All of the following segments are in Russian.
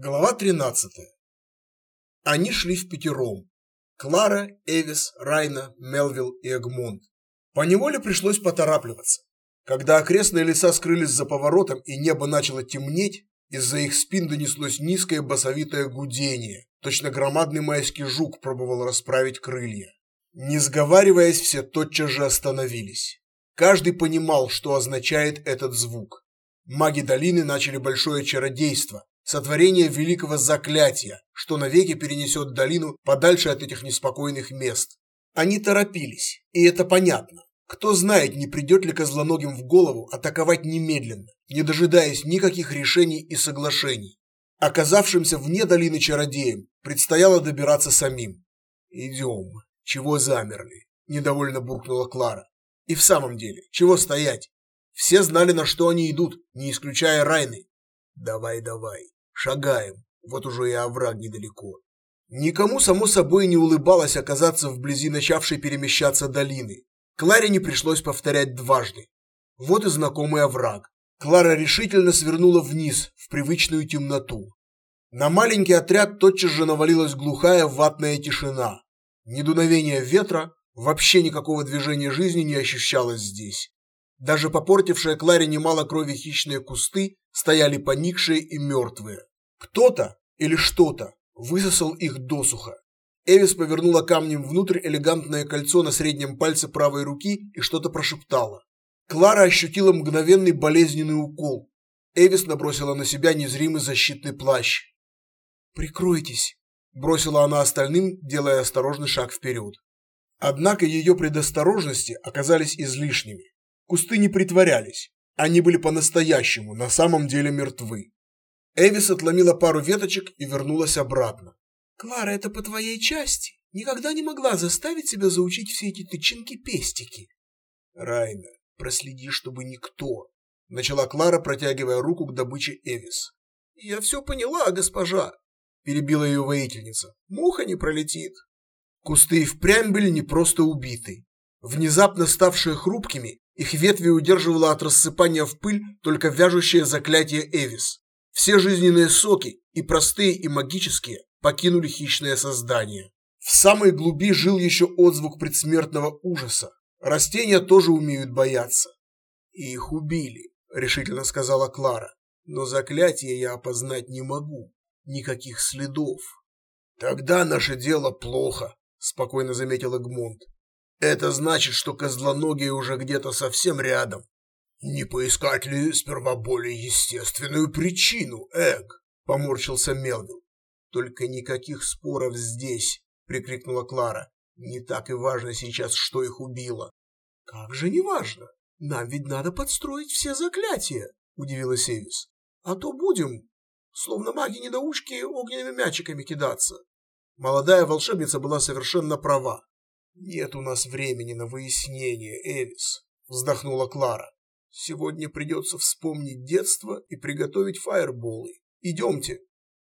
Глава 13. Они шли в пятером. Клара, Эвис, Райна, Мелвилл и Эгмонт. Поневоле пришлось поторапливаться. Когда окрестные леса скрылись за поворотом и небо начало темнеть, из-за их спин донеслось низкое басовитое гудение. Точно громадный майский жук пробовал расправить крылья. Не сговариваясь, все тотчас же остановились. Каждый понимал, что означает этот звук. Маги долины начали большое чародейство, сотворение великого заклятия, что навеки перенесет долину подальше от этих неспокойных мест. Они торопились, и это понятно. Кто знает, не придет ли козлоногим в голову атаковать немедленно, не дожидаясь никаких решений и соглашений. Оказавшимся вне долины чародеям предстояло добираться самим. «Идем. Чего замерли?» – недовольно буркнула Клара. «И в самом деле, чего стоять? Все знали, на что они идут, не исключая Райны. Давай, давай, шагаем, вот уже и овраг недалеко. Никому, само собой, не улыбалось оказаться вблизи начавшей перемещаться долины. Кларе не пришлось повторять дважды. Вот и знакомый овраг. Клара решительно свернула вниз, в привычную темноту. На маленький отряд тотчас же навалилась глухая ватная тишина. Ни дуновения ветра, вообще никакого движения жизни не ощущалось здесь. Даже попортившие Кларе немало крови хищные кусты стояли поникшие и мертвые. Кто-то или что-то высосал их досуха. Эвис повернула камнем внутрь элегантное кольцо на среднем пальце правой руки и что-то прошептала. Клара ощутила мгновенный болезненный укол. Эвис набросила на себя незримый защитный плащ. «Прикройтесь», – бросила она остальным, делая осторожный шаг вперед. Однако ее предосторожности оказались излишними. Кусты не притворялись. Они были по-настоящему, на самом деле мертвы. Эвис отломила пару веточек и вернулась обратно. «Клара, это по твоей части. Никогда не могла заставить себя заучить все эти тычинки-пестики». «Райна, проследи, чтобы никто...» Начала Клара, протягивая руку к добыче Эвис. «Я все поняла, госпожа», – перебила ее воительница. «Муха не пролетит». Кусты и впрямь были не просто убиты. Внезапно ставшие хрупкими, их ветви удерживало от рассыпания в пыль только вяжущее заклятие Эвис. Все жизненные соки, и простые, и магические, покинули хищное создание. В самой глуби жил еще отзвук предсмертного ужаса. Растения тоже умеют бояться. И их убили, решительно сказала Клара. Но заклятие я опознать не могу. Никаких следов. Тогда наше дело плохо, спокойно заметил Эгмонт. Это значит, что козлоногие уже где-то совсем рядом. Не поискать ли сперва более естественную причину, Эг? Поморщился Мелвилл. Только никаких споров здесь, прикрикнула Клара. Не так и важно сейчас, что их убило. Как же не важно? Нам ведь надо подстроить все заклятия, удивилась Эвис. А то будем, словно маги-недоучки, огненными мячиками кидаться. Молодая волшебница была совершенно права. «Нет у нас времени на выяснение, Элис», – вздохнула Клара. «Сегодня придется вспомнить детство и приготовить фаерболы. Идемте».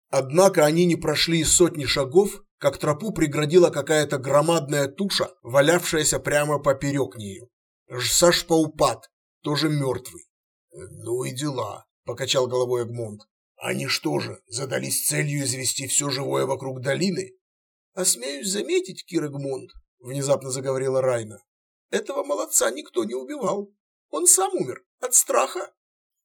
Однако они не прошли и сотни шагов, как тропу преградила какая-то громадная туша, валявшаяся прямо поперек нее. Сашпаупат, тоже мертвый. «Ну и дела», – покачал головой Эгмонт. «Они что же, задались целью извести все живое вокруг долины?» «Осмеюсь заметить, Кир Эгмонт, внезапно заговорила Райна. Этого молодца никто не убивал. Он сам умер от страха.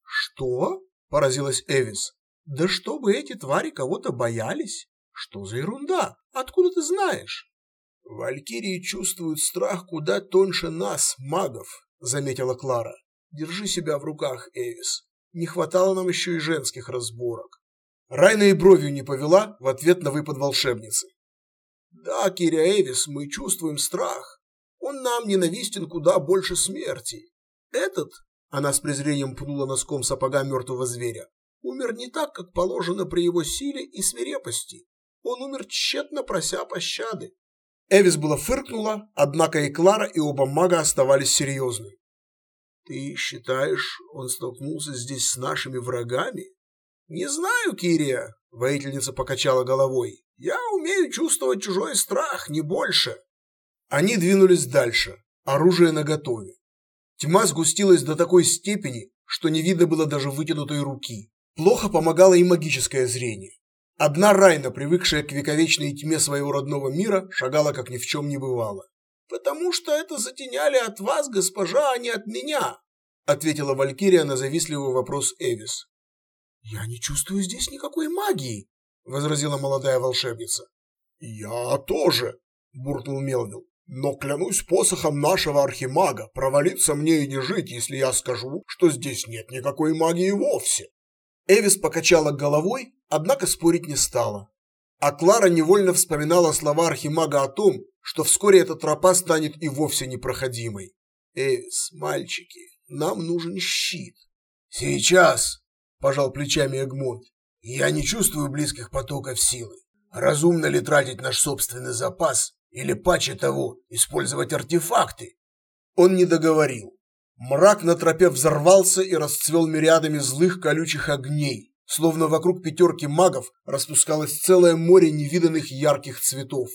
Что? поразилась Эвис. Да чтобы эти твари кого-то боялись? Что за ерунда? Откуда ты знаешь? Валькирии чувствуют страх куда тоньше нас, магов, заметила Клара. Держи себя в руках, Эвис. Не хватало нам еще и женских разборок. Райна и бровью не повела в ответ на выпад волшебницы. Да, Киря Эвис, мы чувствуем страх. Он нам ненавистен куда больше смерти. Этот, она с презрением пнула носком сапога мертвого зверя, умер не так, как положено при его силе и свирепости. Он умер тщетно прося пощады. Эвис была фыркнула, однако и Клара, и оба мага оставались серьезны. «Ты считаешь, он столкнулся здесь с нашими врагами?» «Не знаю, Кирия», — воительница покачала головой. Я умею чувствовать чужой страх, не больше. Они двинулись дальше, оружие наготове. Тьма сгустилась до такой степени, что не видно было даже вытянутой руки. Плохо помогало и магическое зрение. Одна Райна, привыкшая к вековечной тьме своего родного мира, шагала как ни в чем не бывало. «Потому что это затеняли от вас, госпожа, а не от меня», ответила Валькирия на завистливый вопрос Эвис. «Я не чувствую здесь никакой магии», возразила молодая волшебница. «Я тоже», буркнул Мелвилл. «Но клянусь посохом нашего архимага, провалиться мне и не жить, если я скажу, что здесь нет никакой магии вовсе». Эвис покачала головой, однако спорить не стала. А Клара невольно вспоминала слова архимага о том, что вскоре эта тропа станет и вовсе непроходимой. «Эвис, мальчики, нам нужен щит». «Сейчас», – пожал плечами Эгмонт, – «я не чувствую близких потоков силы. Разумно ли тратить наш собственный запас или, паче того, использовать артефакты?» Он не договорил. Мрак на тропе взорвался и расцвел мириадами злых колючих огней, словно вокруг пятерки магов распускалось целое море невиданных ярких цветов.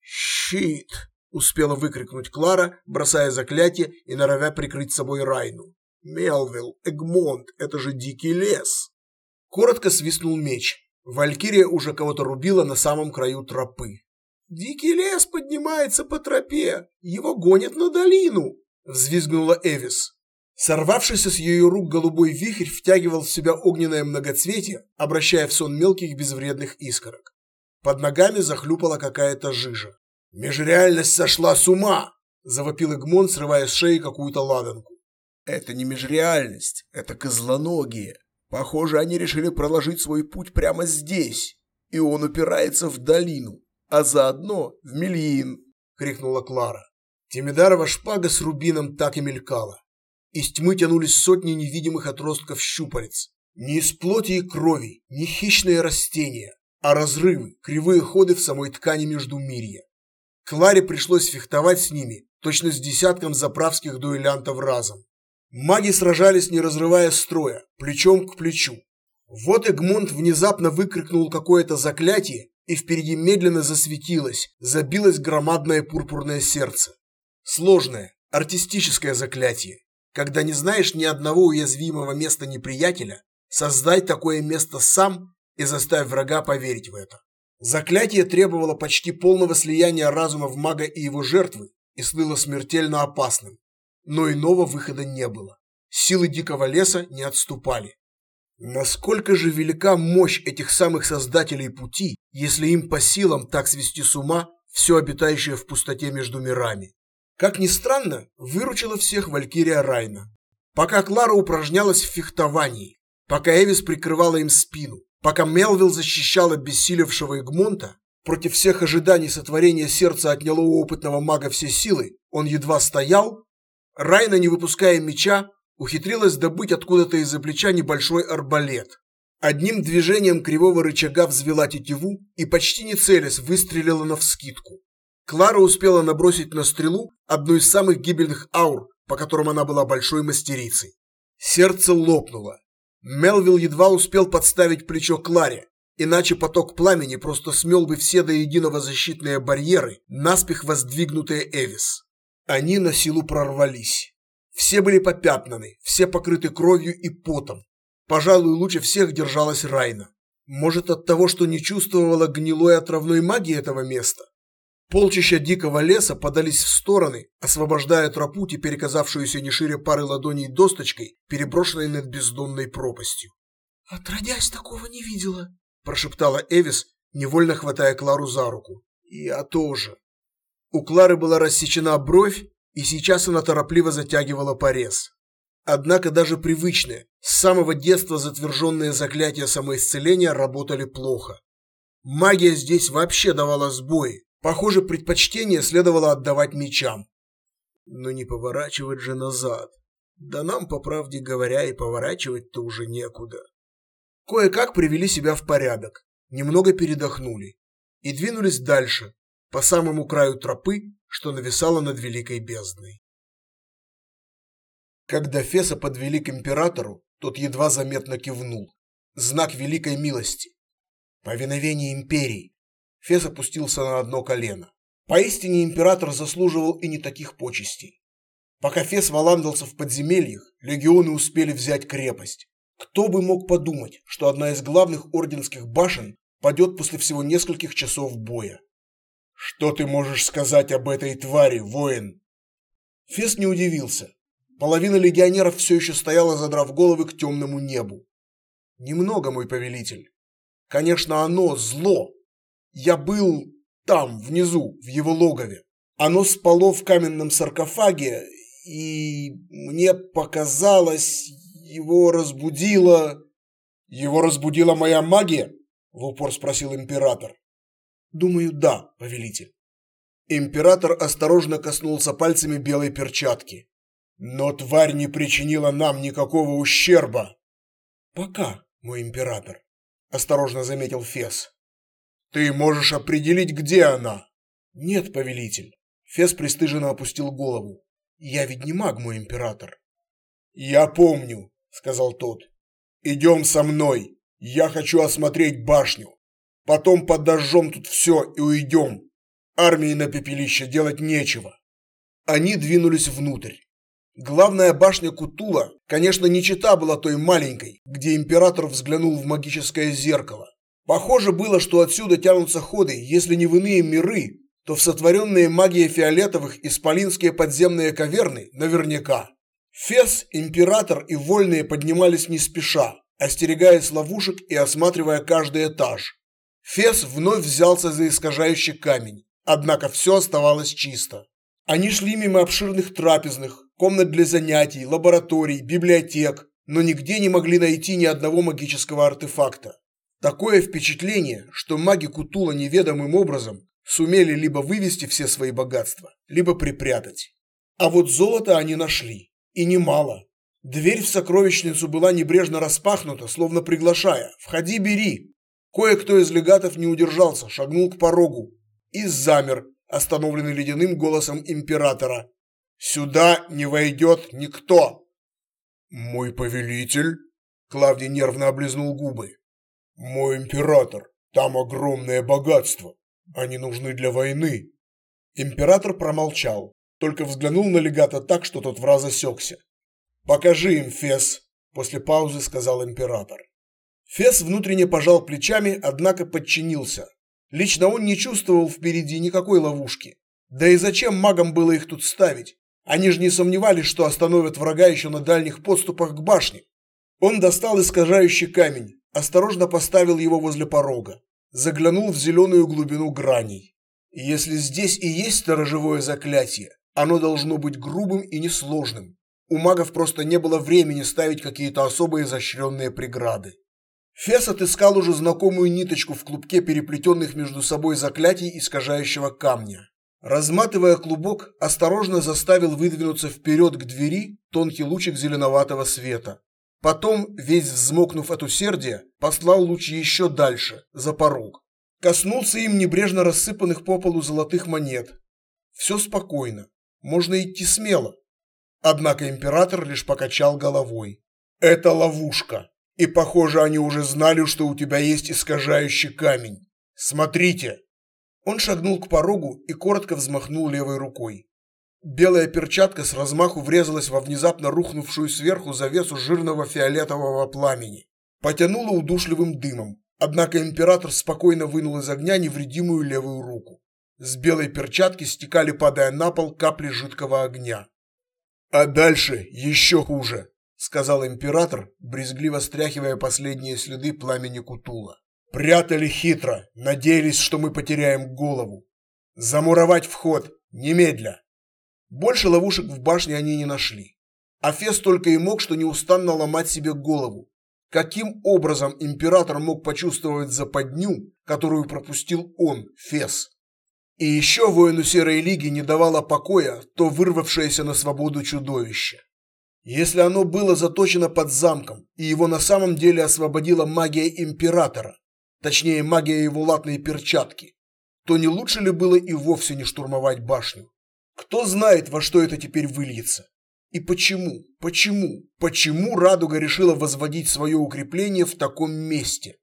«Щит!» – успела выкрикнуть Клара, бросая заклятие и норовя прикрыть собой Райну. «Мелвилл, Эгмонт, это же дикий лес!» Коротко свистнул меч. Валькирия уже кого-то рубила на самом краю тропы. «Дикий лес поднимается по тропе, его гонят на долину!» взвизгнула Эвис. Сорвавшийся с ее рук голубой вихрь втягивал в себя огненное многоцветие, обращая в сон мелких безвредных искорок. Под ногами захлюпала какая-то жижа. «Межреальность сошла с ума!» – завопил Игмон, срывая с шеи какую-то ладанку. «Это не межреальность, это козлоногие. Похоже, они решили проложить свой путь прямо здесь, и он упирается в долину, а заодно в Мельин!» – крикнула Клара. Тимидарова шпага с рубином так и мелькала. Из тьмы тянулись сотни невидимых отростков щупалец. Не из плоти и крови, не хищные растения, а разрывы, кривые ходы в самой ткани между мирья. Кларе пришлось фехтовать с ними, точно с десятком заправских дуэлянтов разом. Маги сражались, не разрывая строя, плечом к плечу. Вот Эгмонт внезапно выкрикнул какое-то заклятие, и впереди медленно засветилось, забилось громадное пурпурное сердце. Сложное, артистическое заклятие. Когда не знаешь ни одного уязвимого места неприятеля, создай такое место сам и заставь врага поверить в это. Заклятие требовало почти полного слияния разумов мага и его жертвы и слыло смертельно опасным. Но иного выхода не было. Силы дикого леса не отступали. Насколько же велика мощь этих самых создателей пути, если им по силам так свести с ума все обитающее в пустоте между мирами? Как ни странно, выручила всех Валькирия Райна. Пока Клара упражнялась в фехтовании, пока Эвис прикрывала им спину, пока Мелвилл защищала бессилевшего Эгмонта, против всех ожиданий сотворения сердца отняло у опытного мага все силы, он едва стоял, Райна, не выпуская меча, ухитрилась добыть откуда-то из-за плеча небольшой арбалет. Одним движением кривого рычага взвела тетиву и почти не целясь выстрелила навскидку. Клара успела набросить на стрелу одну из самых гибельных аур, по которым она была большой мастерицей. Сердце лопнуло. Мелвилл едва успел подставить плечо Кларе, иначе поток пламени просто смел бы все до единого защитные барьеры, наспех воздвигнутые Эвис. Они на силу прорвались. Все были попятнаны, все покрыты кровью и потом. Пожалуй, лучше всех держалась Райна. Может, от того, что не чувствовала гнилой отравной магии этого места? Полчища дикого леса подались в стороны, освобождая тропу, теперь казавшуюся не шире пары ладоней досточкой, переброшенной над бездонной пропастью. «Отродясь, такого не видела», – прошептала Эвис, невольно хватая Клару за руку. «Я тоже». У Клары была рассечена бровь, и сейчас она торопливо затягивала порез. Однако даже привычные, с самого детства затверженные заклятия самоисцеления работали плохо. Магия здесь вообще давала сбои, Похоже, предпочтение следовало отдавать мечам. Но не поворачивать же назад. Да нам, по правде говоря, и поворачивать-то уже некуда. Кое-как привели себя в порядок, немного передохнули и двинулись дальше, по самому краю тропы, что нависала над великой бездной. Когда Феса подвели к императору, тот едва заметно кивнул. Знак великой милости. Повиновение империи. Фес опустился на одно колено. Поистине император заслуживал и не таких почестей. Пока Фес валандался в подземельях, легионы успели взять крепость. Кто бы мог подумать, что одна из главных орденских башен падет после всего нескольких часов боя. Что ты можешь сказать об этой твари, воин? Фес не удивился. Половина легионеров все еще стояла, задрав головы к темному небу. Немного, мой повелитель. Конечно, оно зло. Я был там, внизу, в его логове. Оно спало в каменном саркофаге, и мне показалось, его разбудило... Его разбудила моя магия? В упор спросил император. Думаю, да, повелитель. Император осторожно коснулся пальцами белой перчатки. Но тварь не причинила нам никакого ущерба. Пока, мой император, осторожно заметил Фес. Ты можешь определить, где она? Нет, повелитель. Фес пристыженно опустил голову. Я ведь не маг, мой император. Я помню, сказал тот. Идем со мной. Я хочу осмотреть башню. Потом подожжем тут все и уйдем. Армии на пепелище делать нечего. Они двинулись внутрь. Главная башня Кутула, конечно, не чита была той маленькой, где император взглянул в магическое зеркало. Похоже было, что отсюда тянутся ходы, если не в иные миры, то в сотворенные магией фиолетовых исполинские подземные каверны наверняка. Фес, император и вольные поднимались не спеша, остерегаясь ловушек и осматривая каждый этаж. Фес вновь взялся за искажающий камень, однако все оставалось чисто. Они шли мимо обширных трапезных, комнат для занятий, лабораторий, библиотек, но нигде не могли найти ни одного магического артефакта. Такое впечатление, что маги Кутула неведомым образом сумели либо вывести все свои богатства, либо припрятать. А вот золото они нашли, и немало. Дверь в сокровищницу была небрежно распахнута, словно приглашая «Входи, бери!» Кое-кто из легатов не удержался, шагнул к порогу и замер, остановленный ледяным голосом императора. «Сюда не войдет никто!» «Мой повелитель?» Клавдий нервно облизнул губы. «Мой император, там огромное богатство. Они нужны для войны». Император промолчал, только взглянул на легата так, что тот враз осекся. «Покажи им, Фес», – после паузы сказал император. Фес внутренне пожал плечами, однако подчинился. Лично он не чувствовал впереди никакой ловушки. Да и зачем магам было их тут ставить? Они же не сомневались, что остановят врага еще на дальних подступах к башне. Он достал искажающий камень, осторожно поставил его возле порога, заглянул в зеленую глубину граней. Если здесь и есть сторожевое заклятие, оно должно быть грубым и несложным. У магов просто не было времени ставить какие-то особые изощренные преграды. Фес отыскал уже знакомую ниточку в клубке переплетенных между собой заклятий искажающего камня. Разматывая клубок, осторожно заставил выдвинуться вперед к двери тонкий лучик зеленоватого света. Потом, весь взмокнув от усердия, послал луч еще дальше, за порог. Коснулся им небрежно рассыпанных по полу золотых монет. Все спокойно, можно идти смело. Однако император лишь покачал головой. Это ловушка. И, похоже, они уже знали, что у тебя есть искажающий камень. Смотрите!» Он шагнул к порогу и коротко взмахнул левой рукой. Белая перчатка с размаху врезалась во внезапно рухнувшую сверху завесу жирного фиолетового пламени. Потянуло удушливым дымом, однако император спокойно вынул из огня невредимую левую руку. С белой перчатки стекали, падая на пол, капли жидкого огня. А дальше еще хуже сказал император, брезгливо стряхивая последние следы пламени Кутула. Прятали хитро, надеялись, что мы потеряем голову. Замуровать вход немедля. Больше ловушек в башне они не нашли. А Фес только и мог что неустанно ломать себе голову. Каким образом император мог почувствовать западню, которую пропустил он, Фес? И еще воину Серой Лиги не давало покоя то вырвавшееся на свободу чудовище. Если оно было заточено под замком, и его на самом деле освободила магия императора, точнее магия его латной перчатки, то не лучше ли было и вовсе не штурмовать башню? Кто знает, во что это теперь выльется? И почему, почему, почему Радуга решила возводить свое укрепление в таком месте?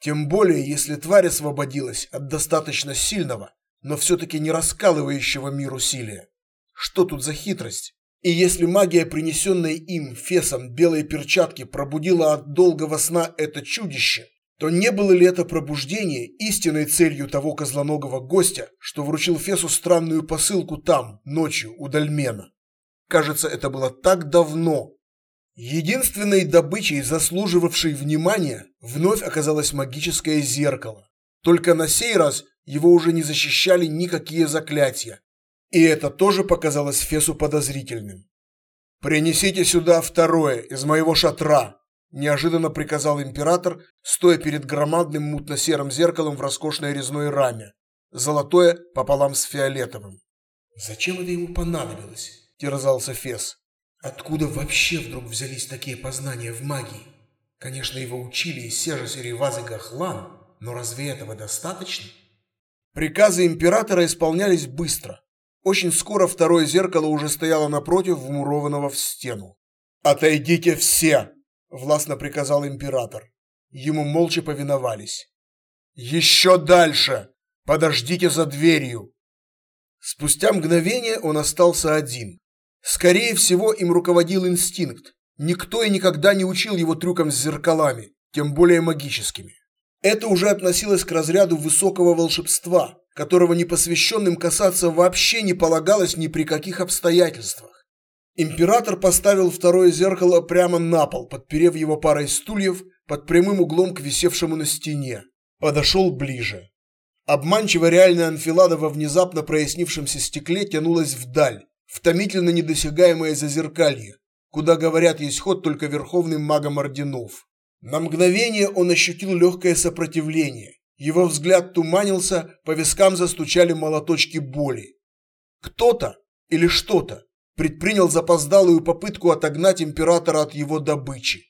Тем более, если тварь освободилась от достаточно сильного, но все-таки не раскалывающего мир усилия. Что тут за хитрость? И если магия, принесенная им, Фесом, белой перчатки, пробудила от долгого сна это чудище, то не было ли это пробуждение истинной целью того козлоногого гостя, что вручил Фесу странную посылку там, ночью, у Дальмена? Кажется, это было так давно. Единственной добычей, заслуживавшей внимания, вновь оказалось магическое зеркало. Только на сей раз его уже не защищали никакие заклятия. И это тоже показалось Фесу подозрительным. «Принесите сюда второе из моего шатра», – неожиданно приказал император, стоя перед громадным мутно-серым зеркалом в роскошной резной раме, золотое пополам с фиолетовым. «Зачем это ему понадобилось?» – терзался Фес. «Откуда вообще вдруг взялись такие познания в магии? Конечно, его учили из Сежа Ревазы Гахлан, но разве этого достаточно?» Приказы императора исполнялись быстро. Очень скоро второе зеркало уже стояло напротив вмурованного в стену. «Отойдите все!» – властно приказал император. Ему молча повиновались. «Еще дальше! Подождите за дверью!» Спустя мгновение он остался один. Скорее всего, им руководил инстинкт. Никто и никогда не учил его трюкам с зеркалами, тем более магическими. Это уже относилось к разряду высокого волшебства, которого непосвященным касаться вообще не полагалось ни при каких обстоятельствах. Император поставил второе зеркало прямо на пол, подперев его парой стульев под прямым углом к висевшему на стене. Подошел ближе. Обманчиво реальная анфилада во внезапно прояснившемся стекле тянулась вдаль, в томительно недосягаемое зазеркалье, куда, говорят, есть ход только верховным магам орденов. На мгновение он ощутил легкое сопротивление, его взгляд туманился, по вискам застучали молоточки боли. Кто-то или что-то предпринял запоздалую попытку отогнать императора от его добычи.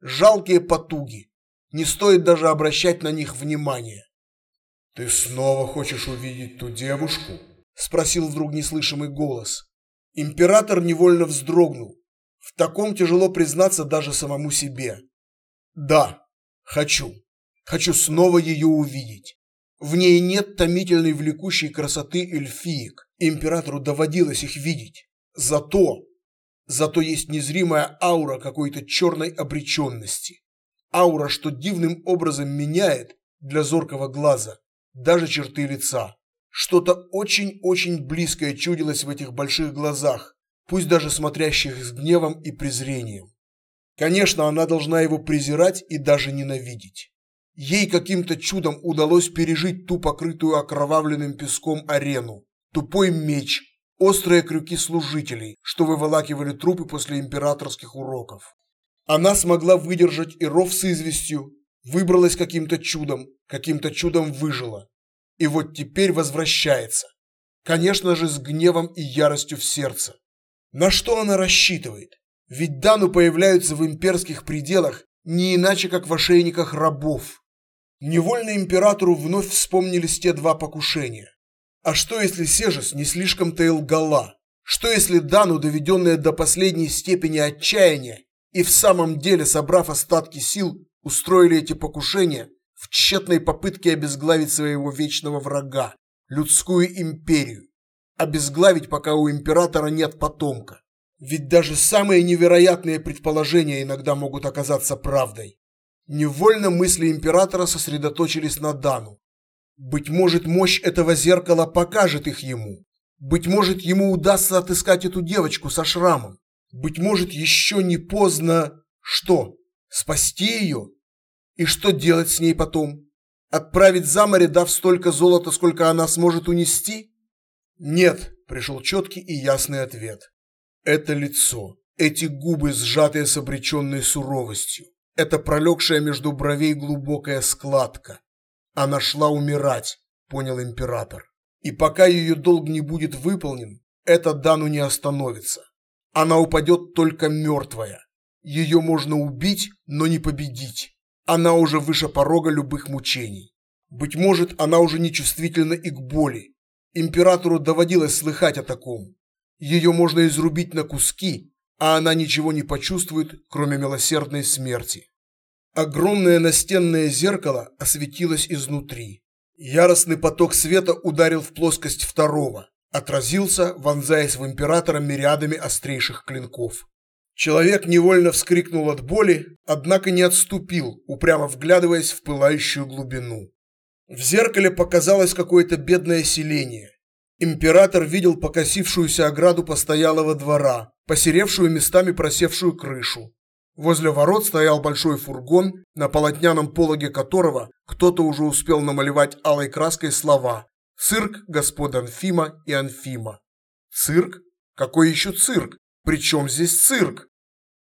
Жалкие потуги. Не стоит даже обращать на них внимания. «Ты снова хочешь увидеть ту девушку?» – спросил вдруг неслышимый голос. Император невольно вздрогнул. В таком тяжело признаться даже самому себе. «Да, хочу». Хочу снова ее увидеть. В ней нет томительной влекущей красоты эльфиек. Императору доводилось их видеть. Зато, зато есть незримая аура какой-то черной обреченности. Аура, что дивным образом меняет для зоркого глаза даже черты лица. Что-то очень-очень близкое чудилось в этих больших глазах, пусть даже смотрящих с гневом и презрением. Конечно, она должна его презирать и даже ненавидеть. Ей каким-то чудом удалось пережить ту покрытую окровавленным песком арену. Тупой меч, острые крюки служителей, что выволакивали трупы после императорских уроков. Она смогла выдержать и ров с известью, выбралась каким-то чудом, каким-то чудом выжила. И вот теперь возвращается. Конечно же, с гневом и яростью в сердце. На что она рассчитывает? Ведь Дану появляются в имперских пределах не иначе, как в ошейниках рабов. Невольно императору вновь вспомнились те два покушения. А что если Сежес не слишком-то и лгала? Что если Дану, доведенная до последней степени отчаяния, и в самом деле, собрав остатки сил, устроили эти покушения в тщетной попытке обезглавить своего вечного врага, людскую империю? Обезглавить, пока у императора нет потомка. Ведь даже самые невероятные предположения иногда могут оказаться правдой. Невольно мысли императора сосредоточились на Дану. Быть может, мощь этого зеркала покажет их ему. Быть может, ему удастся отыскать эту девочку со шрамом. Быть может, еще не поздно... Что? Спасти ее? И что делать с ней потом? Отправить за море, дав столько золота, сколько она сможет унести? Нет, пришел четкий и ясный ответ. Это лицо, эти губы, сжатые с обреченной суровостью. Это пролегшая между бровей глубокая складка. Она шла умирать, понял император. И пока ее долг не будет выполнен, эта Дану не остановится. Она упадет только мертвая. Ее можно убить, но не победить. Она уже выше порога любых мучений. Быть может, она уже не чувствительна и к боли. Императору доводилось слыхать о таком. Ее можно изрубить на куски, а она ничего не почувствует, кроме милосердной смерти. Огромное настенное зеркало осветилось изнутри. Яростный поток света ударил в плоскость второго, отразился, вонзаясь в императора мириадами острейших клинков. Человек невольно вскрикнул от боли, однако не отступил, упрямо вглядываясь в пылающую глубину. В зеркале показалось какое-то бедное селение. Император видел покосившуюся ограду постоялого двора, посеревшую местами просевшую крышу. Возле ворот стоял большой фургон, на полотняном пологе которого кто-то уже успел намалевать алой краской слова «Цирк господ Анфима и Анфима». Цирк? Какой еще цирк? Причем здесь цирк?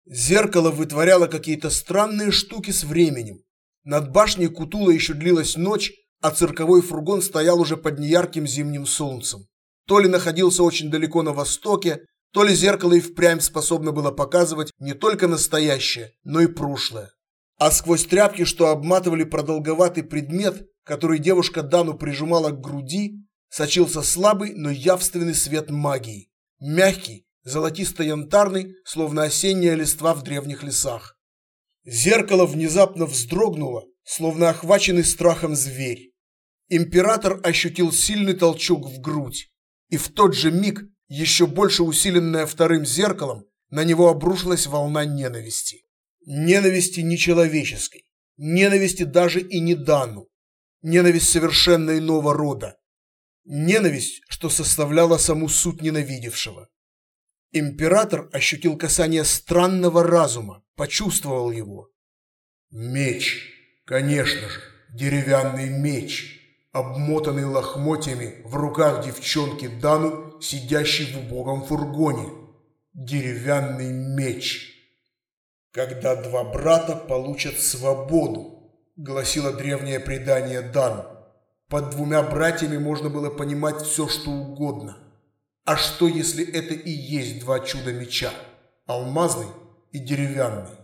Зеркало вытворяло какие-то странные штуки с временем. Над башней Кутула еще длилась ночь, а цирковой фургон стоял уже под неярким зимним солнцем. То ли находился очень далеко на востоке, то ли зеркало и впрямь способно было показывать не только настоящее, но и прошлое. А сквозь тряпки, что обматывали продолговатый предмет, который девушка Дану прижимала к груди, сочился слабый, но явственный свет магии. Мягкий, золотисто-янтарный, словно осенняя листва в древних лесах. Зеркало внезапно вздрогнуло, словно охваченный страхом зверь. Император ощутил сильный толчок в грудь, и в тот же миг, еще больше усиленная вторым зеркалом, на него обрушилась волна ненависти. Ненависти нечеловеческой, ненависти даже и не Дану, ненависть совершенно иного рода, ненависть, что составляла саму суть ненавидевшего. Император ощутил касание странного разума, почувствовал его. Меч, конечно же, деревянный меч, обмотанный лохмотьями в руках девчонки Дану, сидящей в убогом фургоне. Деревянный меч. Когда два брата получат свободу, гласило древнее предание Дану. Под двумя братьями можно было понимать все, что угодно. А что, если это и есть два чуда меча? Алмазный и деревянный.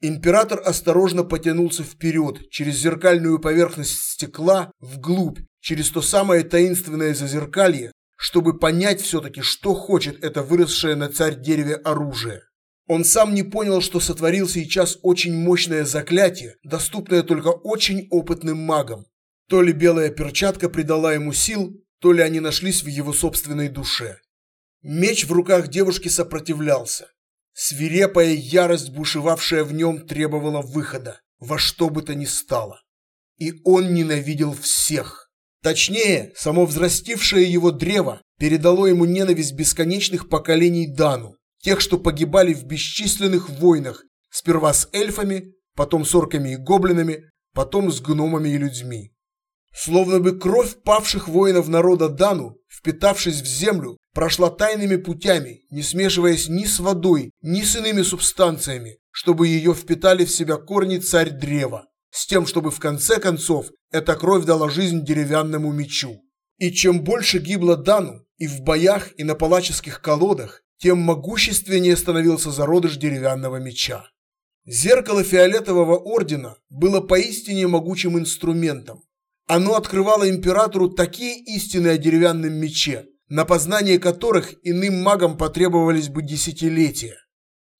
Император осторожно потянулся вперед, через зеркальную поверхность стекла, вглубь, через то самое таинственное зазеркалье, чтобы понять все-таки, что хочет это выросшее на царь-дереве оружие. Он сам не понял, что сотворил сейчас очень мощное заклятие, доступное только очень опытным магам. То ли белая перчатка придала ему сил, то ли они нашлись в его собственной душе. Меч в руках девушки сопротивлялся. Свирепая ярость, бушевавшая в нем, требовала выхода, во что бы то ни стало. И он ненавидел всех. Точнее, само взрастившее его древо передало ему ненависть бесконечных поколений Дану, тех, что погибали в бесчисленных войнах, сперва с эльфами, потом с орками и гоблинами, потом с гномами и людьми. Словно бы кровь павших воинов народа Дану, впитавшись в землю, прошла тайными путями, не смешиваясь ни с водой, ни с иными субстанциями, чтобы ее впитали в себя корни царь древа, с тем, чтобы в конце концов эта кровь дала жизнь деревянному мечу. И чем больше гибло Дану и в боях, и на палаческих колодах, тем могущественнее становился зародыш деревянного меча. Зеркало фиолетового ордена было поистине могучим инструментом, оно открывало императору такие истины о деревянном мече, на познание которых иным магам потребовались бы десятилетия.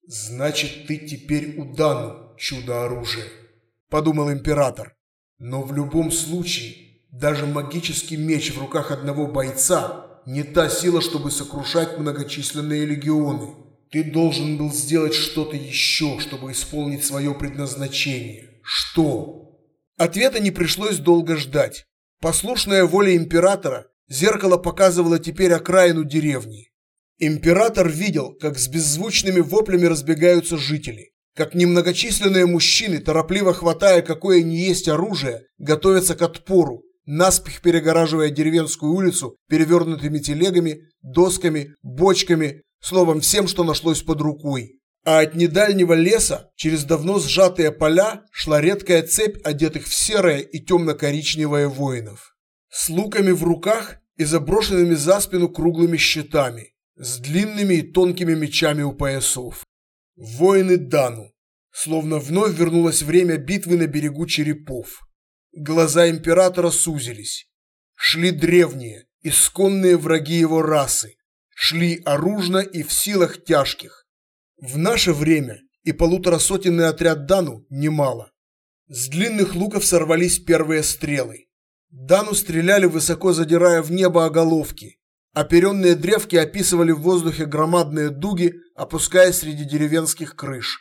«Значит, ты теперь у Дану, чудо-оружие», – подумал император. «Но в любом случае, даже магический меч в руках одного бойца не та сила, чтобы сокрушать многочисленные легионы. Ты должен был сделать что-то еще, чтобы исполнить свое предназначение. Что?» Ответа не пришлось долго ждать. Послушная воле императора, зеркало показывало теперь окраину деревни. Император видел, как с беззвучными воплями разбегаются жители, как немногочисленные мужчины, торопливо хватая какое ни есть оружие, готовятся к отпору, наспех перегораживая деревенскую улицу перевернутыми телегами, досками, бочками, словом, всем, что нашлось под рукой а от недальнего леса через давно сжатые поля шла редкая цепь одетых в серое и темно-коричневое воинов. С луками в руках и заброшенными за спину круглыми щитами, с длинными и тонкими мечами у поясов. Воины Дану. Словно вновь вернулось время битвы на берегу черепов. Глаза императора сузились. Шли древние, исконные враги его расы. Шли оружно и в силах тяжких в наше время и полуторасотенный отряд Дану немало. С длинных луков сорвались первые стрелы. Дану стреляли, высоко задирая в небо оголовки. Оперенные древки описывали в воздухе громадные дуги, опускаясь среди деревенских крыш.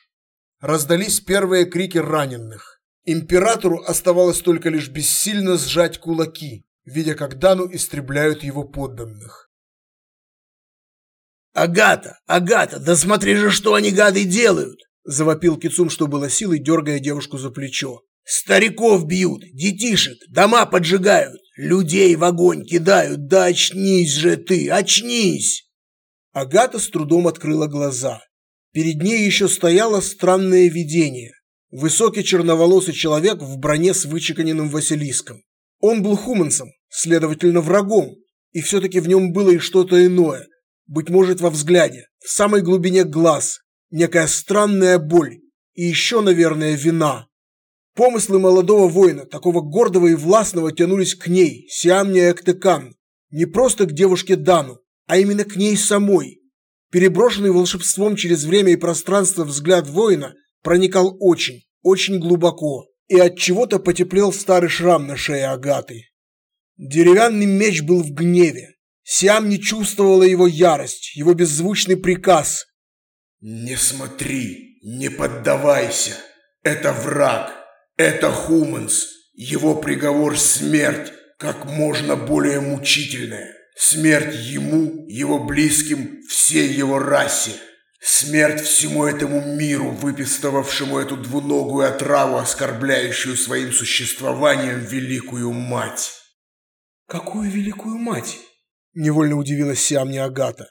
Раздались первые крики раненых. Императору оставалось только лишь бессильно сжать кулаки, видя, как Дану истребляют его подданных. «Агата! Агата! Да смотри же, что они, гады, делают!» Завопил Кицум, что было силой, дергая девушку за плечо. «Стариков бьют, детишек, дома поджигают, людей в огонь кидают, да очнись же ты, очнись!» Агата с трудом открыла глаза. Перед ней еще стояло странное видение. Высокий черноволосый человек в броне с вычеканенным Василиском. Он был хуманцем, следовательно, врагом, и все-таки в нем было и что-то иное, быть может, во взгляде, в самой глубине глаз, некая странная боль и еще, наверное, вина. Помыслы молодого воина, такого гордого и властного, тянулись к ней, Сиамне Эктекан, не просто к девушке Дану, а именно к ней самой. Переброшенный волшебством через время и пространство взгляд воина проникал очень, очень глубоко, и от чего-то потеплел старый шрам на шее Агаты. Деревянный меч был в гневе. Сиам не чувствовала его ярость, его беззвучный приказ. «Не смотри, не поддавайся. Это враг, это Хуманс. Его приговор – смерть, как можно более мучительная. Смерть ему, его близким, всей его расе. Смерть всему этому миру, выпистывавшему эту двуногую отраву, оскорбляющую своим существованием великую мать. «Какую великую мать?» – невольно удивилась Сиамни Агата.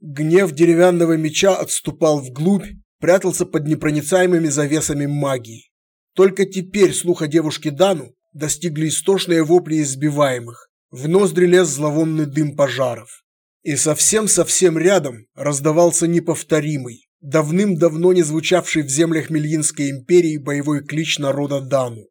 Гнев деревянного меча отступал вглубь, прятался под непроницаемыми завесами магии. Только теперь слуха девушки Дану достигли истошные вопли избиваемых. В ноздри лез зловонный дым пожаров. И совсем-совсем рядом раздавался неповторимый, давным-давно не звучавший в землях Мельинской империи боевой клич народа Дану.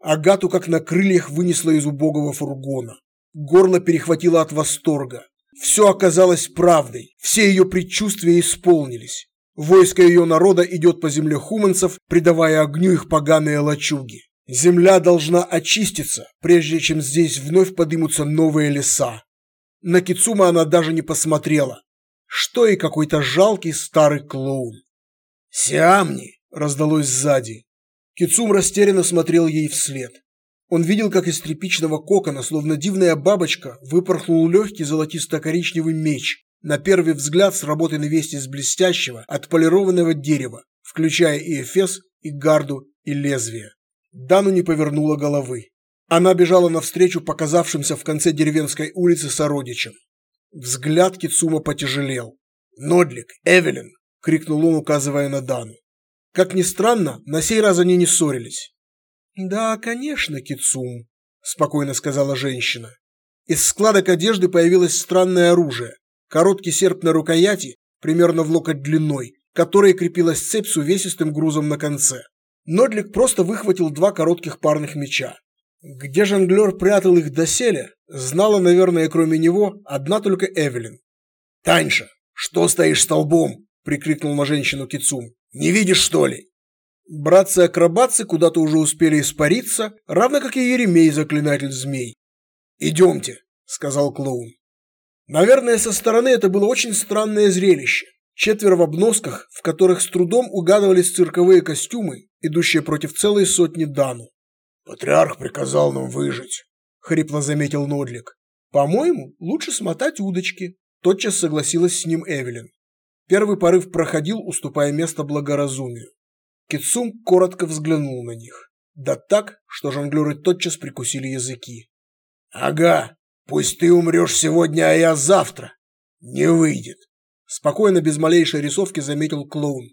Агату как на крыльях вынесло из убогого фургона. Горло перехватило от восторга. Все оказалось правдой, все ее предчувствия исполнились. Войско ее народа идет по земле хуманцев, придавая огню их поганые лачуги. Земля должна очиститься, прежде чем здесь вновь подымутся новые леса. На Кицума она даже не посмотрела. Что и какой-то жалкий старый клоун. «Сиамни!» – раздалось сзади. Кицум растерянно смотрел ей вслед. Он видел, как из тряпичного кокона, словно дивная бабочка, выпорхнул легкий золотисто-коричневый меч, на первый взгляд сработанный весь из блестящего, отполированного дерева, включая и эфес, и гарду, и лезвие. Дану не повернула головы. Она бежала навстречу показавшимся в конце деревенской улицы сородичам. Взгляд Кицума потяжелел. «Нодлик! Эвелин!» – крикнул он, указывая на Дану. Как ни странно, на сей раз они не ссорились. «Да, конечно, Кицум», – спокойно сказала женщина. Из складок одежды появилось странное оружие. Короткий серп на рукояти, примерно в локоть длиной, которой крепилась цепь с увесистым грузом на конце. Нодлик просто выхватил два коротких парных меча. Где жонглер прятал их доселе, знала, наверное, кроме него, одна только Эвелин. «Таньша, что стоишь столбом?» – прикрикнул на женщину Кицум. «Не видишь, что ли?» Братцы-акробатцы куда-то уже успели испариться, равно как и Еремей-заклинатель змей. «Идемте», – сказал клоун. Наверное, со стороны это было очень странное зрелище. Четверо в обносках, в которых с трудом угадывались цирковые костюмы, идущие против целой сотни Дану. «Патриарх приказал нам выжить», — хрипло заметил Нодлик. «По-моему, лучше смотать удочки», — тотчас согласилась с ним Эвелин. Первый порыв проходил, уступая место благоразумию. Китсум коротко взглянул на них. Да так, что жонглеры тотчас прикусили языки. «Ага, пусть ты умрешь сегодня, а я завтра. Не выйдет», — спокойно, без малейшей рисовки заметил клоун.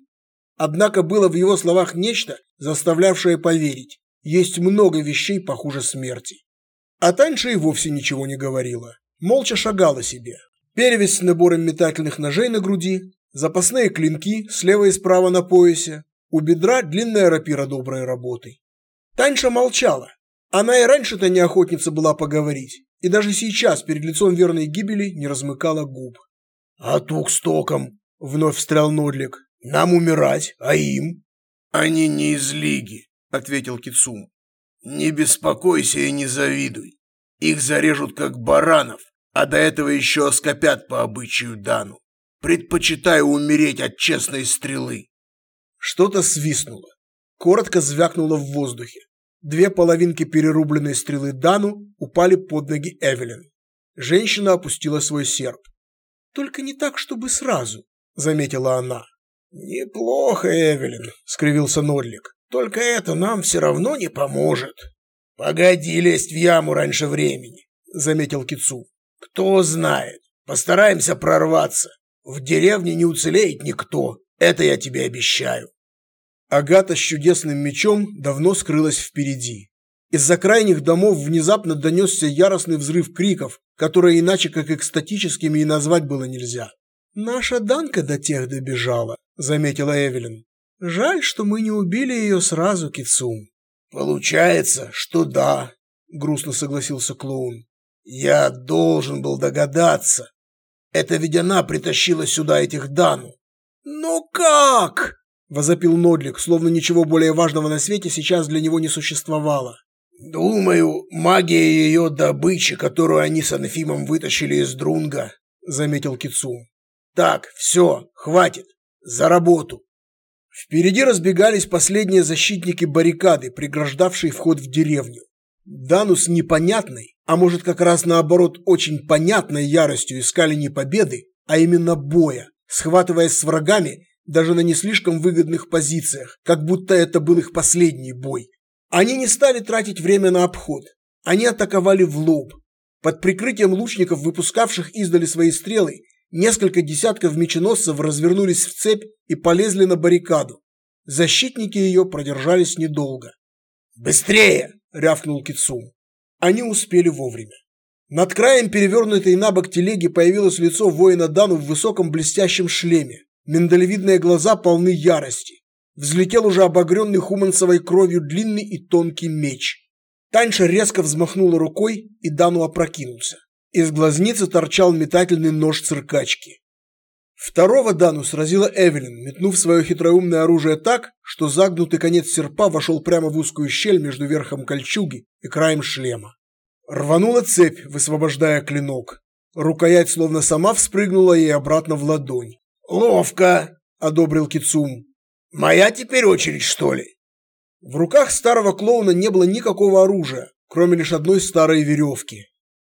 Однако было в его словах нечто, заставлявшее поверить. Есть много вещей похуже смерти. А Таньша и вовсе ничего не говорила. Молча шагала себе. Перевязь с набором метательных ножей на груди, запасные клинки слева и справа на поясе, у бедра длинная рапира доброй работы. Таньша молчала. Она и раньше-то не охотница была поговорить, и даже сейчас перед лицом верной гибели не размыкала губ. «А тук стоком!» – вновь встрял Нодлик. «Нам умирать, а им?» «Они не из лиги», – ответил Кицум. «Не беспокойся и не завидуй. Их зарежут как баранов, а до этого еще оскопят по обычаю Дану. Предпочитаю умереть от честной стрелы. Что-то свистнуло. Коротко звякнуло в воздухе. Две половинки перерубленной стрелы Дану упали под ноги Эвелин. Женщина опустила свой серп. «Только не так, чтобы сразу», — заметила она. «Неплохо, Эвелин», — скривился Норлик. «Только это нам все равно не поможет». «Погоди лезть в яму раньше времени», — заметил Кицу. «Кто знает. Постараемся прорваться. В деревне не уцелеет никто. Это я тебе обещаю». Агата с чудесным мечом давно скрылась впереди. Из-за крайних домов внезапно донесся яростный взрыв криков, которые иначе как экстатическими и назвать было нельзя. «Наша Данка до тех добежала», — заметила Эвелин. «Жаль, что мы не убили ее сразу, Кицум». «Получается, что да», — грустно согласился клоун. «Я должен был догадаться. Это ведь она притащила сюда этих Дану». «Ну как?» — возопил Нодлик, словно ничего более важного на свете сейчас для него не существовало. «Думаю, магия ее добычи, которую они с Анфимом вытащили из Друнга», — заметил Кицу. «Так, все, хватит. За работу». Впереди разбегались последние защитники баррикады, преграждавшие вход в деревню. Дану с непонятной, а может как раз наоборот очень понятной яростью искали не победы, а именно боя, схватываясь с врагами даже на не слишком выгодных позициях, как будто это был их последний бой. Они не стали тратить время на обход. Они атаковали в лоб. Под прикрытием лучников, выпускавших издали свои стрелы, несколько десятков меченосцев развернулись в цепь и полезли на баррикаду. Защитники ее продержались недолго. «Быстрее!» – рявкнул Кицум. Они успели вовремя. Над краем перевернутой на бок телеги появилось лицо воина Дану в высоком блестящем шлеме. Миндалевидные глаза полны ярости взлетел уже обогренный хуманцевой кровью длинный и тонкий меч. Таньша резко взмахнула рукой, и Дану опрокинулся. Из глазницы торчал метательный нож циркачки. Второго Дану сразила Эвелин, метнув свое хитроумное оружие так, что загнутый конец серпа вошел прямо в узкую щель между верхом кольчуги и краем шлема. Рванула цепь, высвобождая клинок. Рукоять словно сама вспрыгнула ей обратно в ладонь. «Ловко!» – одобрил Кицум. Моя теперь очередь, что ли? В руках старого клоуна не было никакого оружия, кроме лишь одной старой веревки.